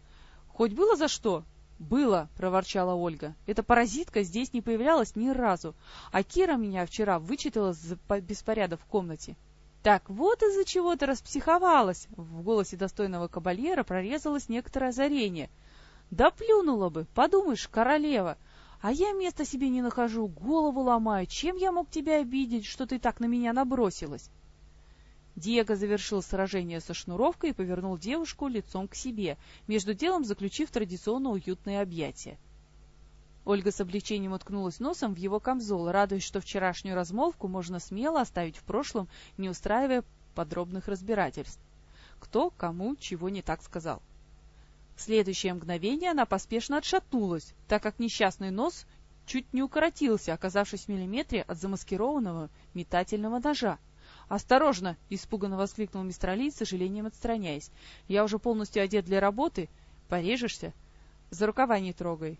Хоть было за что? «Было», — проворчала Ольга. «Эта паразитка здесь не появлялась ни разу, а Кира меня вчера вычитала за беспорядок в комнате». «Так вот из-за чего ты распсиховалась!» В голосе достойного кабальера прорезалось некоторое озарение. «Да плюнула бы! Подумаешь, королева! А я места себе не нахожу, голову ломаю. Чем я мог тебя обидеть, что ты так на меня набросилась? Диего завершил сражение со шнуровкой и повернул девушку лицом к себе, между делом заключив традиционно уютное объятие. Ольга с облегчением уткнулась носом в его камзол, радуясь, что вчерашнюю размолвку можно смело оставить в прошлом, не устраивая подробных разбирательств. Кто кому чего не так сказал. В следующее мгновение она поспешно отшатнулась, так как несчастный нос чуть не укоротился, оказавшись в миллиметре от замаскированного метательного ножа. «Осторожно!» — испуганно воскликнул мистер Али, с сожалением отстраняясь. «Я уже полностью одет для работы. Порежешься? За рукава не трогай».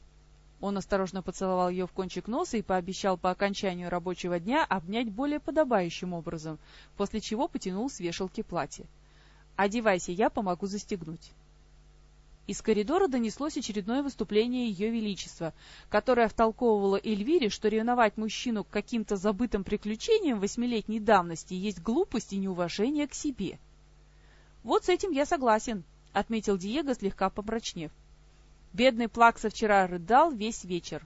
Он осторожно поцеловал ее в кончик носа и пообещал по окончанию рабочего дня обнять более подобающим образом, после чего потянул с вешалки платье. «Одевайся, я помогу застегнуть». Из коридора донеслось очередное выступление Ее Величества, которое втолковывало Эльвире, что ревновать мужчину к каким-то забытым приключениям восьмилетней давности есть глупость и неуважение к себе. «Вот с этим я согласен», — отметил Диего, слегка помрачнев. Бедный Плакса вчера рыдал весь вечер.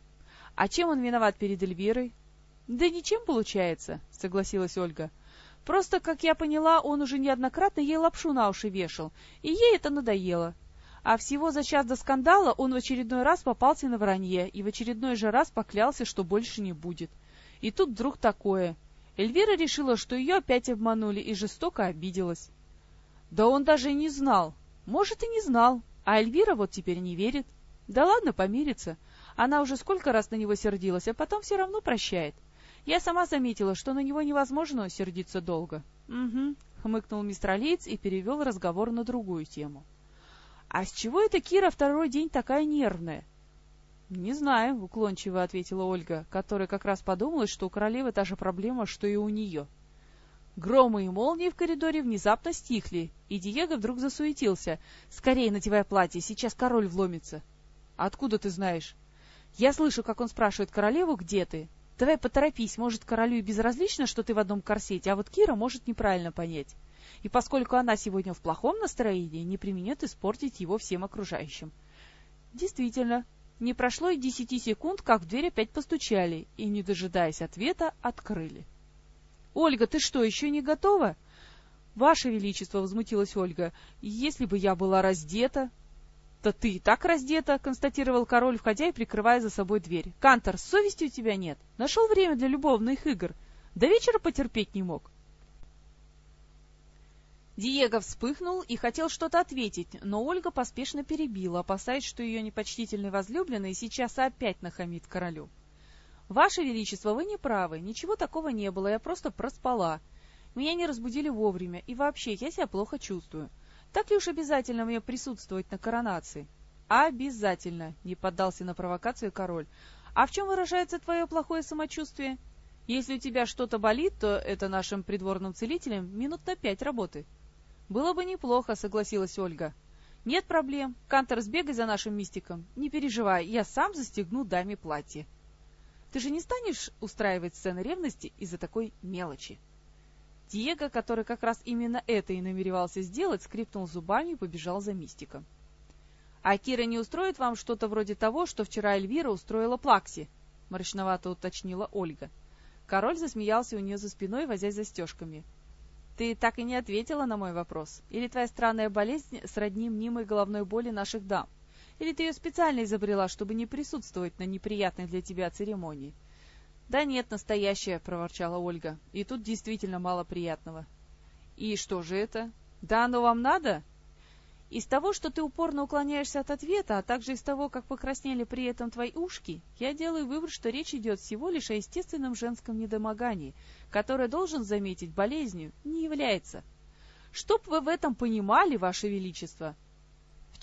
А чем он виноват перед Эльвирой? — Да ничем получается, — согласилась Ольга. — Просто, как я поняла, он уже неоднократно ей лапшу на уши вешал, и ей это надоело. А всего за час до скандала он в очередной раз попался на вранье и в очередной же раз поклялся, что больше не будет. И тут вдруг такое. Эльвира решила, что ее опять обманули и жестоко обиделась. Да он даже и не знал. Может, и не знал. А Эльвира вот теперь не верит. Да ладно, помирится. Она уже сколько раз на него сердилась, а потом все равно прощает. Я сама заметила, что на него невозможно сердиться долго. — Угу, — хмыкнул мистер Алиец и перевел разговор на другую тему. «А с чего это Кира второй день такая нервная?» «Не знаю», — уклончиво ответила Ольга, которая как раз подумала, что у королевы та же проблема, что и у нее. Громы и молнии в коридоре внезапно стихли, и Диего вдруг засуетился. «Скорее надевай платье, сейчас король вломится». «Откуда ты знаешь?» «Я слышу, как он спрашивает королеву, где ты. Давай поторопись, может, королю и безразлично, что ты в одном корсете, а вот Кира может неправильно понять. И поскольку она сегодня в плохом настроении, не применет испортить его всем окружающим». Действительно, не прошло и десяти секунд, как в дверь опять постучали, и, не дожидаясь ответа, открыли. — Ольга, ты что, еще не готова? — Ваше Величество, — возмутилась Ольга, — если бы я была раздета... — Да ты и так раздета, — констатировал король, входя и прикрывая за собой дверь. — Кантор, совести у тебя нет. Нашел время для любовных игр. До вечера потерпеть не мог. Диего вспыхнул и хотел что-то ответить, но Ольга поспешно перебила, опасаясь, что ее непочтительный возлюбленный сейчас опять нахамит королю. «Ваше Величество, вы не правы, ничего такого не было, я просто проспала. Меня не разбудили вовремя, и вообще я себя плохо чувствую. Так ли уж обязательно мне присутствовать на коронации?» «Обязательно!» — не поддался на провокацию король. «А в чем выражается твое плохое самочувствие? Если у тебя что-то болит, то это нашим придворным целителям минут на пять работы». «Было бы неплохо», — согласилась Ольга. «Нет проблем. Кантор, сбегай за нашим мистиком. Не переживай, я сам застегну даме платье». «Ты же не станешь устраивать сцены ревности из-за такой мелочи?» Диего, который как раз именно это и намеревался сделать, скрипнул зубами и побежал за мистиком. «А Кира не устроит вам что-то вроде того, что вчера Эльвира устроила Плакси?» — мрачновато уточнила Ольга. Король засмеялся у нее за спиной, возясь застежками. Ты так и не ответила на мой вопрос. Или твоя странная болезнь сродни мнимой головной боли наших дам? Или ты ее специально изобрела, чтобы не присутствовать на неприятной для тебя церемонии? — Да нет, настоящая, — проворчала Ольга. И тут действительно мало приятного. — И что же это? Да оно вам надо? Из того, что ты упорно уклоняешься от ответа, а также из того, как покраснели при этом твои ушки, я делаю вывод, что речь идет всего лишь о естественном женском недомогании, которое, должен заметить, болезнью не является. Чтоб вы в этом понимали, Ваше Величество!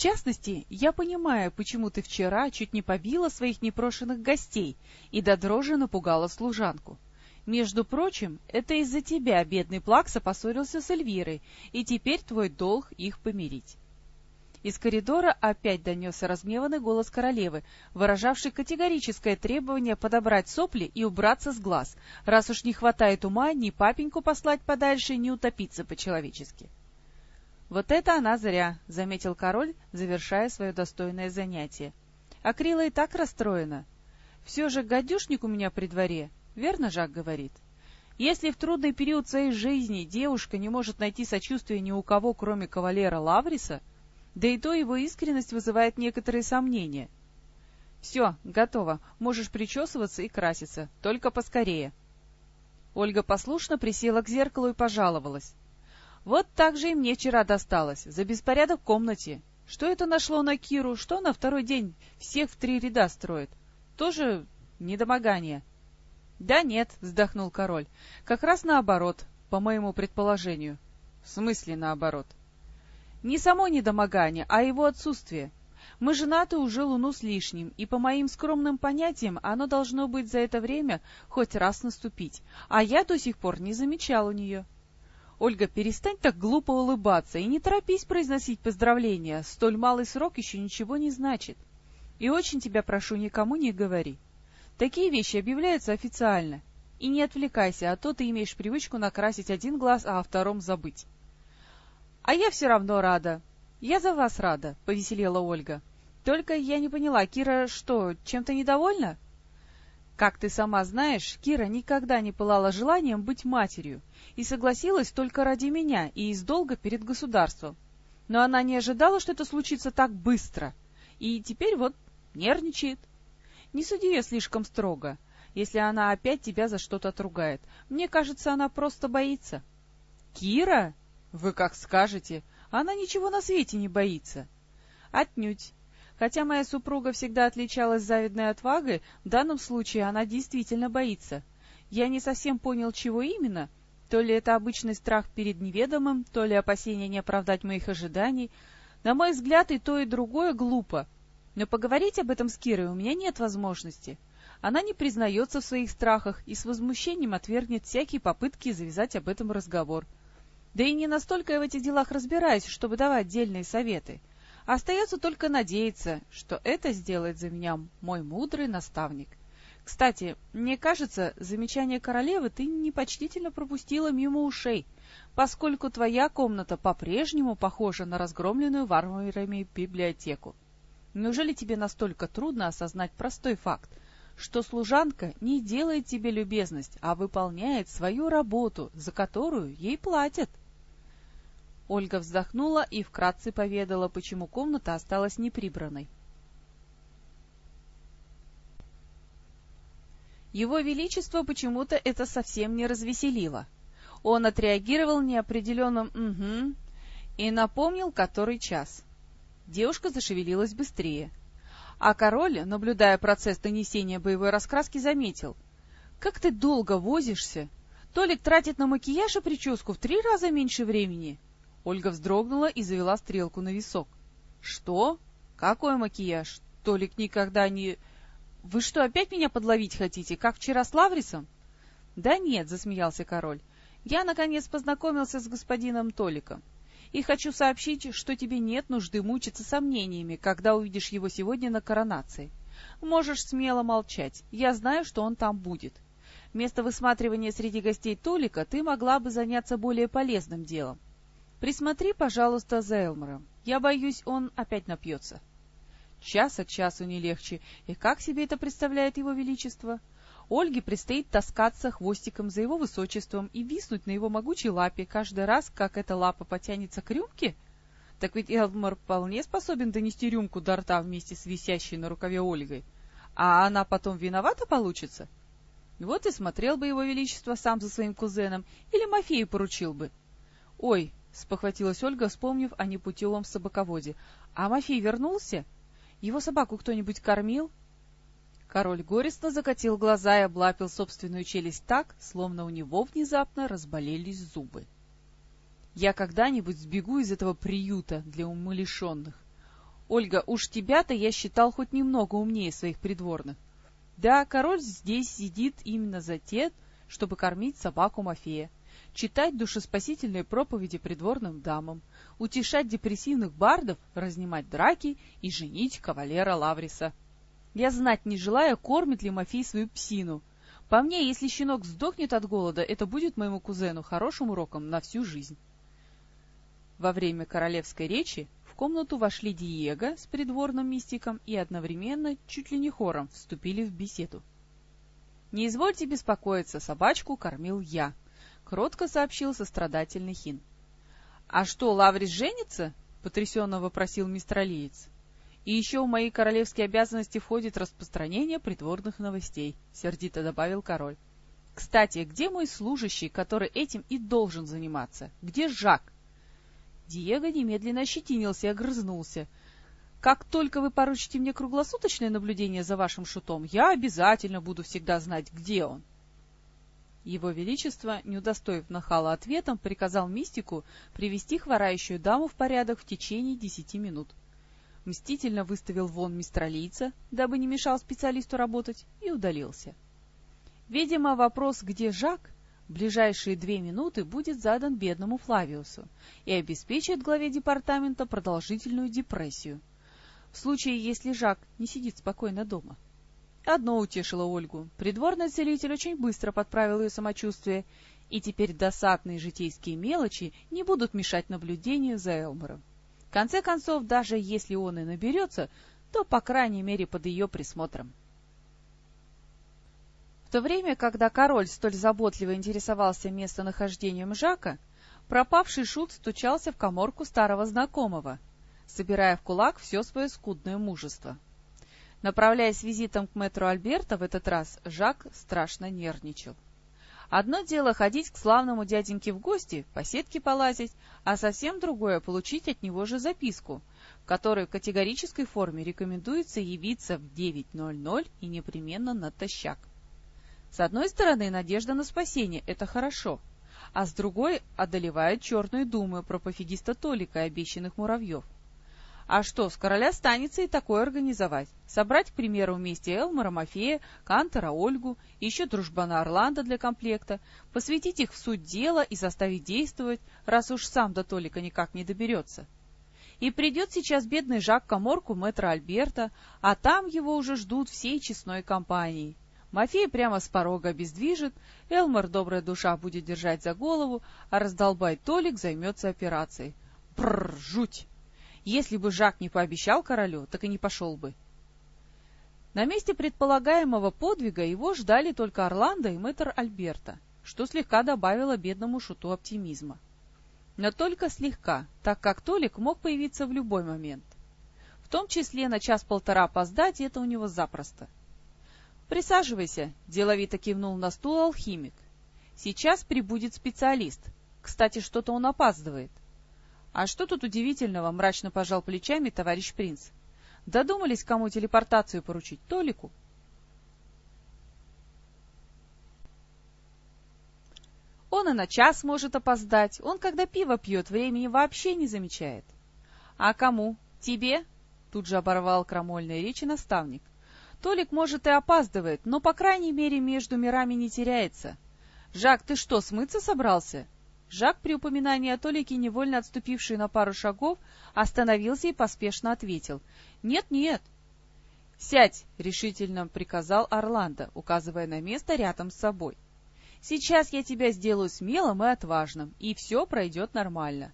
Частности, я понимаю, почему ты вчера чуть не побила своих непрошенных гостей и до дрожи напугала служанку. Между прочим, это из-за тебя бедный Плакса поссорился с Эльвирой, и теперь твой долг их помирить. Из коридора опять донесся разгневанный голос королевы, выражавший категорическое требование подобрать сопли и убраться с глаз, раз уж не хватает ума ни папеньку послать подальше, ни утопиться по-человечески. «Вот это она зря», — заметил король, завершая свое достойное занятие. «Акрила и так расстроена. Все же гадюшник у меня при дворе, верно Жак говорит?» Если в трудный период своей жизни девушка не может найти сочувствия ни у кого, кроме кавалера Лавриса, да и то его искренность вызывает некоторые сомнения. «Все, готово. Можешь причесываться и краситься. Только поскорее». Ольга послушно присела к зеркалу и пожаловалась. «Вот так же и мне вчера досталось, за беспорядок в комнате. Что это нашло на Киру? Что она второй день всех в три ряда строит? Тоже недомогание». «Да нет», — вздохнул король, — «как раз наоборот, по моему предположению». «В смысле наоборот?» Не само недомогание, а его отсутствие. Мы женаты уже луну с лишним, и по моим скромным понятиям оно должно быть за это время хоть раз наступить, а я до сих пор не замечал у нее. Ольга, перестань так глупо улыбаться и не торопись произносить поздравления, столь малый срок еще ничего не значит. И очень тебя прошу, никому не говори. Такие вещи объявляются официально. И не отвлекайся, а то ты имеешь привычку накрасить один глаз, а о втором забыть. А я все равно рада. Я за вас рада, — повеселела Ольга. Только я не поняла, Кира что, чем-то недовольна? Как ты сама знаешь, Кира никогда не пылала желанием быть матерью и согласилась только ради меня и из долга перед государством. Но она не ожидала, что это случится так быстро, и теперь вот нервничает. Не суди ее слишком строго, если она опять тебя за что-то отругает. Мне кажется, она просто боится. — Кира? Вы как скажете, она ничего на свете не боится. Отнюдь. Хотя моя супруга всегда отличалась завидной отвагой, в данном случае она действительно боится. Я не совсем понял, чего именно. То ли это обычный страх перед неведомым, то ли опасение не оправдать моих ожиданий. На мой взгляд, и то, и другое глупо. Но поговорить об этом с Кирой у меня нет возможности. Она не признается в своих страхах и с возмущением отвергнет всякие попытки завязать об этом разговор. Да и не настолько я в этих делах разбираюсь, чтобы давать дельные советы. Остается только надеяться, что это сделает за меня мой мудрый наставник. Кстати, мне кажется, замечание королевы ты непочтительно пропустила мимо ушей, поскольку твоя комната по-прежнему похожа на разгромленную варварами библиотеку. Неужели тебе настолько трудно осознать простой факт, что служанка не делает тебе любезность, а выполняет свою работу, за которую ей платят? Ольга вздохнула и вкратце поведала, почему комната осталась неприбранной. Его Величество почему-то это совсем не развеселило. Он отреагировал неопределенным «угу» и напомнил, который час. Девушка зашевелилась быстрее. А король, наблюдая процесс нанесения боевой раскраски, заметил. «Как ты долго возишься! Толик тратит на макияж и прическу в три раза меньше времени!» Ольга вздрогнула и завела стрелку на висок. «Что? Какой макияж? Толик никогда не...» «Вы что, опять меня подловить хотите, как вчера с Лаврисом?» «Да нет», — засмеялся король. «Я, наконец, познакомился с господином Толиком. И хочу сообщить, что тебе нет нужды мучиться сомнениями, когда увидишь его сегодня на коронации. Можешь смело молчать, я знаю, что он там будет. Вместо высматривания среди гостей Толика ты могла бы заняться более полезным делом. Присмотри, пожалуйста, за Элмором. Я боюсь, он опять напьется». Час от часу не легче. И как себе это представляет его величество? Ольге предстоит таскаться хвостиком за его высочеством и виснуть на его могучей лапе каждый раз, как эта лапа потянется к рюмке? Так ведь Элмор вполне способен донести рюмку до рта вместе с висящей на рукаве Ольгой. А она потом виновата получится? Вот и смотрел бы его величество сам за своим кузеном, или Мафею поручил бы. — Ой, — спохватилась Ольга, вспомнив о непутевом собаководе, — а Мафей вернулся? — его собаку кто-нибудь кормил? Король горестно закатил глаза и облапил собственную челюсть так, словно у него внезапно разболелись зубы. «Я когда-нибудь сбегу из этого приюта для умалишенных. Ольга, уж тебя-то я считал хоть немного умнее своих придворных. Да, король здесь сидит именно за те, чтобы кормить собаку Мафея читать душеспасительные проповеди придворным дамам, утешать депрессивных бардов, разнимать драки и женить кавалера Лавриса. Я знать не желаю, кормит ли Мафей свою псину. По мне, если щенок сдохнет от голода, это будет моему кузену хорошим уроком на всю жизнь. Во время королевской речи в комнату вошли Диего с придворным мистиком и одновременно, чуть ли не хором, вступили в беседу. «Не извольте беспокоиться, собачку кормил я», кротко сообщил сострадательный Хин. — А что, Лаврис женится? — потрясенно вопросил мистер Алиец. — И еще в мои королевские обязанности входит распространение придворных новостей, — сердито добавил король. — Кстати, где мой служащий, который этим и должен заниматься? Где Жак? Диего немедленно ощетинился и огрызнулся. — Как только вы поручите мне круглосуточное наблюдение за вашим шутом, я обязательно буду всегда знать, где он. Его Величество, не удостоив нахала ответом, приказал мистику привести хворающую даму в порядок в течение десяти минут. Мстительно выставил вон мистралийца, дабы не мешал специалисту работать, и удалился. Видимо, вопрос «Где Жак?» в ближайшие две минуты будет задан бедному Флавиусу и обеспечит главе департамента продолжительную депрессию, в случае, если Жак не сидит спокойно дома. Одно утешило Ольгу. Придворный целитель очень быстро подправил ее самочувствие, и теперь досадные житейские мелочи не будут мешать наблюдению за Элмором. В конце концов, даже если он и наберется, то, по крайней мере, под ее присмотром. В то время, когда король столь заботливо интересовался местонахождением Жака, пропавший шут стучался в коморку старого знакомого, собирая в кулак все свое скудное мужество. Направляясь визитом к мэтру Альберта в этот раз, Жак страшно нервничал. Одно дело ходить к славному дяденьке в гости, по сетке полазить, а совсем другое — получить от него же записку, в которой в категорической форме рекомендуется явиться в 9.00 и непременно натощак. С одной стороны, надежда на спасение — это хорошо, а с другой одолевают черные думы про пофигиста Толика и обещанных муравьев — А что, с короля станется и такое организовать. Собрать, к примеру, вместе Элмора, Мафея, Кантера, Ольгу еще дружбана Орландо для комплекта, посвятить их в суть дела и заставить действовать, раз уж сам до Толика никак не доберется. И придет сейчас бедный Жак Каморку мэтра Альберта, а там его уже ждут всей честной компанией. Мафей прямо с порога обездвижит, Элмор, добрая душа, будет держать за голову, а раздолбай Толик займется операцией. Бррр, жуть! Если бы Жак не пообещал королю, так и не пошел бы. На месте предполагаемого подвига его ждали только Орландо и мэтр Альберта, что слегка добавило бедному шуту оптимизма. Но только слегка, так как Толик мог появиться в любой момент. В том числе на час-полтора опоздать, это у него запросто. «Присаживайся», — деловито кивнул на стул алхимик. «Сейчас прибудет специалист. Кстати, что-то он опаздывает. «А что тут удивительного?» — мрачно пожал плечами товарищ принц. «Додумались, кому телепортацию поручить? Толику?» Он и на час может опоздать, он, когда пиво пьет, времени вообще не замечает. — А кому? Тебе? — тут же оборвал крамольные речи наставник. — Толик, может, и опаздывает, но, по крайней мере, между мирами не теряется. — Жак, ты что, смыться собрался? — Жак, при упоминании о Толике, невольно отступивший на пару шагов, остановился и поспешно ответил. «Нет, нет». «Сядь!» — решительно приказал Орландо, указывая на место рядом с собой. «Сейчас я тебя сделаю смелым и отважным, и все пройдет нормально».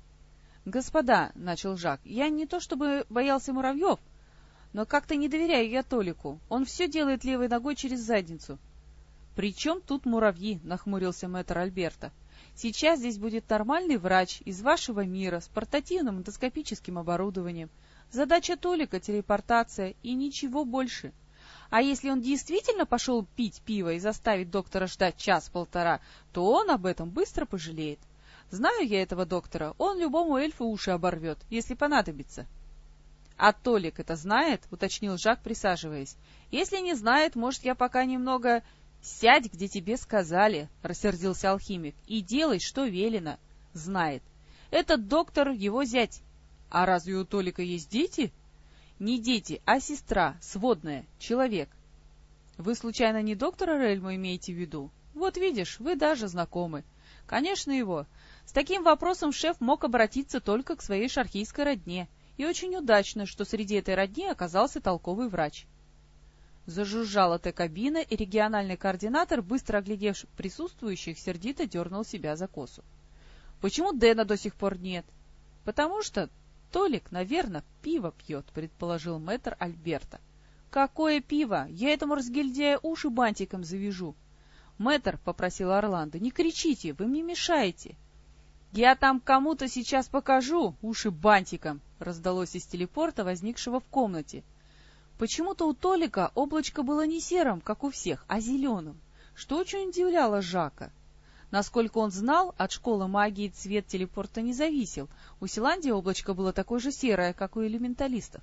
«Господа», — начал Жак, — «я не то чтобы боялся муравьев, но как-то не доверяю я Толику. Он все делает левой ногой через задницу». «При чем тут муравьи?» — нахмурился мэтр Альберта. Сейчас здесь будет нормальный врач из вашего мира с портативным эндоскопическим оборудованием. Задача Толика — телепортация и ничего больше. А если он действительно пошел пить пиво и заставить доктора ждать час-полтора, то он об этом быстро пожалеет. Знаю я этого доктора, он любому эльфу уши оборвет, если понадобится. — А Толик это знает? — уточнил Жак, присаживаясь. — Если не знает, может, я пока немного «Сядь, где тебе сказали», — рассердился алхимик, — «и делай, что велено». Знает. Этот доктор — его зять. А разве у Толика есть дети? Не дети, а сестра, сводная, человек. Вы, случайно, не доктора Рельму имеете в виду? Вот видишь, вы даже знакомы. Конечно, его. С таким вопросом шеф мог обратиться только к своей шархийской родне. И очень удачно, что среди этой родни оказался толковый врач. Зажужжала Т-кабина, и региональный координатор, быстро оглядев присутствующих, сердито дернул себя за косу. «Почему Дэна до сих пор нет?» «Потому что Толик, наверное, пиво пьет», — предположил мэтр Альберта. «Какое пиво? Я этому разгильдяя уши бантиком завяжу». «Мэтр», — попросил Орландо, — «не кричите, вы мне мешаете». «Я там кому-то сейчас покажу уши бантиком», — раздалось из телепорта, возникшего в комнате. Почему-то у Толика облачко было не серым, как у всех, а зеленым, что очень удивляло Жака. Насколько он знал, от школы магии цвет телепорта не зависел. У Силандии облачко было такое же серое, как у элементалистов.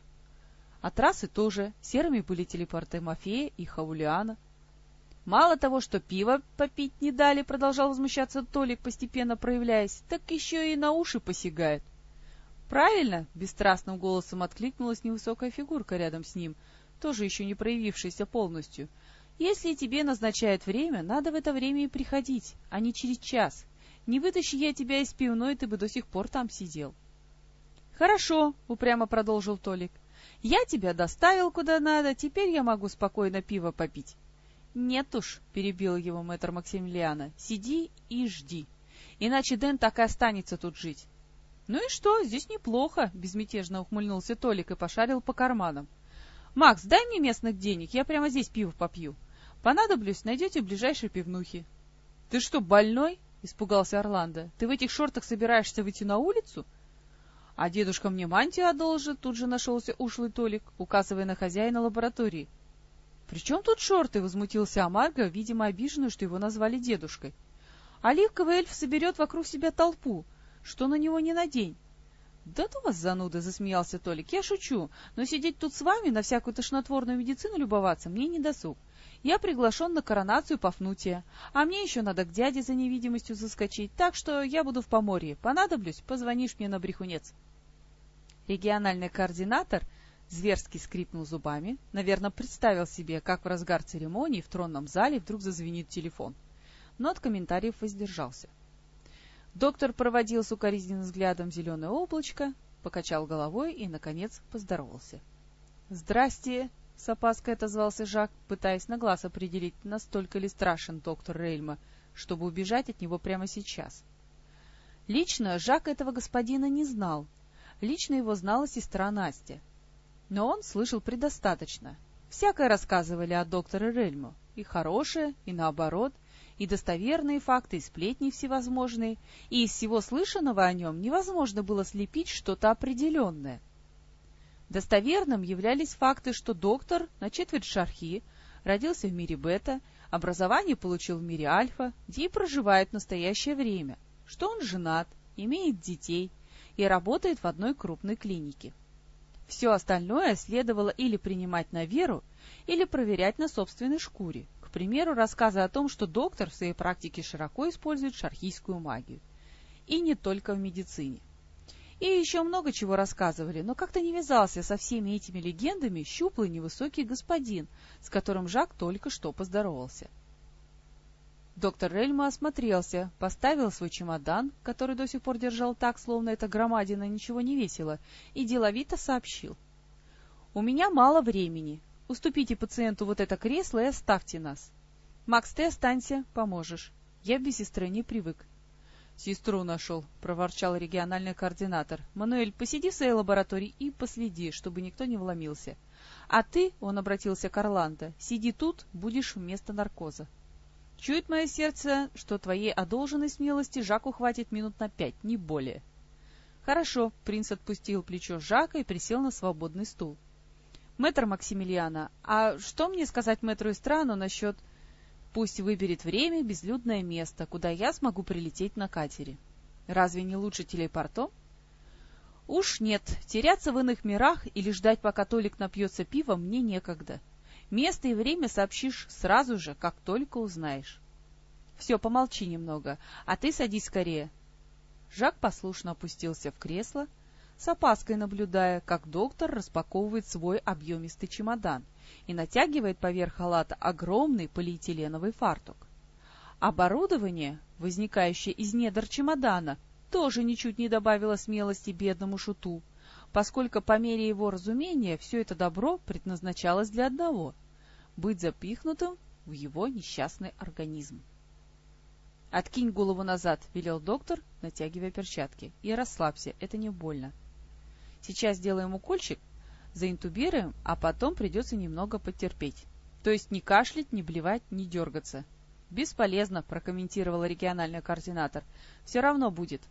А трассы тоже. Серыми были телепорты Мафея и Хаулиана. Мало того, что пиво попить не дали, продолжал возмущаться Толик, постепенно проявляясь, так еще и на уши посягает. «Правильно!» — бесстрастным голосом откликнулась невысокая фигурка рядом с ним, тоже еще не проявившаяся полностью. «Если тебе назначают время, надо в это время и приходить, а не через час. Не вытащи я тебя из пивной, ты бы до сих пор там сидел». «Хорошо», — упрямо продолжил Толик. «Я тебя доставил куда надо, теперь я могу спокойно пиво попить». «Нет уж», — перебил его мэтр Максимилиана, — «сиди и жди. Иначе Дэн так и останется тут жить. «Ну и что, здесь неплохо», — безмятежно ухмыльнулся Толик и пошарил по карманам. «Макс, дай мне местных денег, я прямо здесь пиво попью. Понадоблюсь, найдете в ближайшей пивнухе». «Ты что, больной?» — испугался Орландо. «Ты в этих шортах собираешься выйти на улицу?» «А дедушка мне мантию одолжит», — тут же нашелся ушлый Толик, указывая на хозяина лаборатории. «При чем тут шорты?» — возмутился Амарго, видимо, обиженный, что его назвали дедушкой. «Оливковый эльф соберет вокруг себя толпу, что на него не надень. — Да то вас зануда, — засмеялся Толик, — я шучу, но сидеть тут с вами на всякую тошнотворную медицину любоваться мне не досуг. Я приглашен на коронацию Пафнутия, а мне еще надо к дяде за невидимостью заскочить, так что я буду в поморье. Понадоблюсь, позвонишь мне на брехунец. — Региональный координатор зверски скрипнул зубами, наверное, представил себе, как в разгар церемонии в тронном зале вдруг зазвенит телефон. Но от комментариев воздержался. Доктор проводил с укоризненным взглядом зеленое облачко, покачал головой и, наконец, поздоровался. — Здрасте! — с опаской отозвался Жак, пытаясь на глаз определить, настолько ли страшен доктор Рейльма, чтобы убежать от него прямо сейчас. Лично Жак этого господина не знал. Лично его знала сестра Настя. Но он слышал предостаточно. Всякое рассказывали о докторе Рельму. И хорошее, и наоборот, и достоверные факты, и сплетни всевозможные, и из всего слышанного о нем невозможно было слепить что-то определенное. Достоверным являлись факты, что доктор на четверть шархи, родился в мире бета, образование получил в мире альфа, где и проживает в настоящее время, что он женат, имеет детей и работает в одной крупной клинике. Все остальное следовало или принимать на веру, или проверять на собственной шкуре, примеру, рассказы о том, что доктор в своей практике широко использует шархийскую магию. И не только в медицине. И еще много чего рассказывали, но как-то не вязался со всеми этими легендами щуплый невысокий господин, с которым Жак только что поздоровался. Доктор Рельма осмотрелся, поставил свой чемодан, который до сих пор держал так, словно это громадина ничего не весило, и деловито сообщил. «У меня мало времени. Уступите пациенту вот это кресло и оставьте нас. Макс, ты останься, поможешь. Я без сестры не привык. — Сестру нашел, — проворчал региональный координатор. — Мануэль, посиди в своей лаборатории и последи, чтобы никто не вломился. А ты, — он обратился к Орландо, — сиди тут, будешь вместо наркоза. Чует мое сердце, что твоей одолженной смелости Жаку хватит минут на пять, не более. — Хорошо, — принц отпустил плечо Жака и присел на свободный стул. Мэтр Максимилиана, а что мне сказать мэтру Истрану насчет... Пусть выберет время, безлюдное место, куда я смогу прилететь на катере. Разве не лучше телепортом? Уж нет, теряться в иных мирах или ждать, пока Толик напьется пивом, мне некогда. Место и время сообщишь сразу же, как только узнаешь. Все, помолчи немного, а ты садись скорее. Жак послушно опустился в кресло, с опаской наблюдая, как доктор распаковывает свой объемистый чемодан и натягивает поверх халата огромный полиэтиленовый фартук. Оборудование, возникающее из недр чемодана, тоже ничуть не добавило смелости бедному шуту, поскольку по мере его разумения все это добро предназначалось для одного — быть запихнутым в его несчастный организм. «Откинь голову назад», — велел доктор, натягивая перчатки, — «и расслабься, это не больно». Сейчас сделаем укольчик, заинтубируем, а потом придется немного потерпеть. То есть не кашлять, не блевать, не дергаться. Бесполезно, прокомментировал региональный координатор. Все равно будет.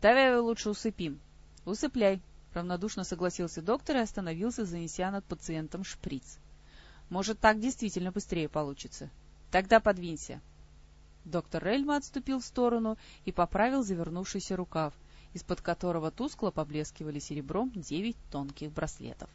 Давай лучше усыпим. Усыпляй, равнодушно согласился доктор и остановился, занеся над пациентом шприц. Может, так действительно быстрее получится. Тогда подвинься. Доктор Рельма отступил в сторону и поправил завернувшийся рукав, из-под которого тускло поблескивали серебром девять тонких браслетов.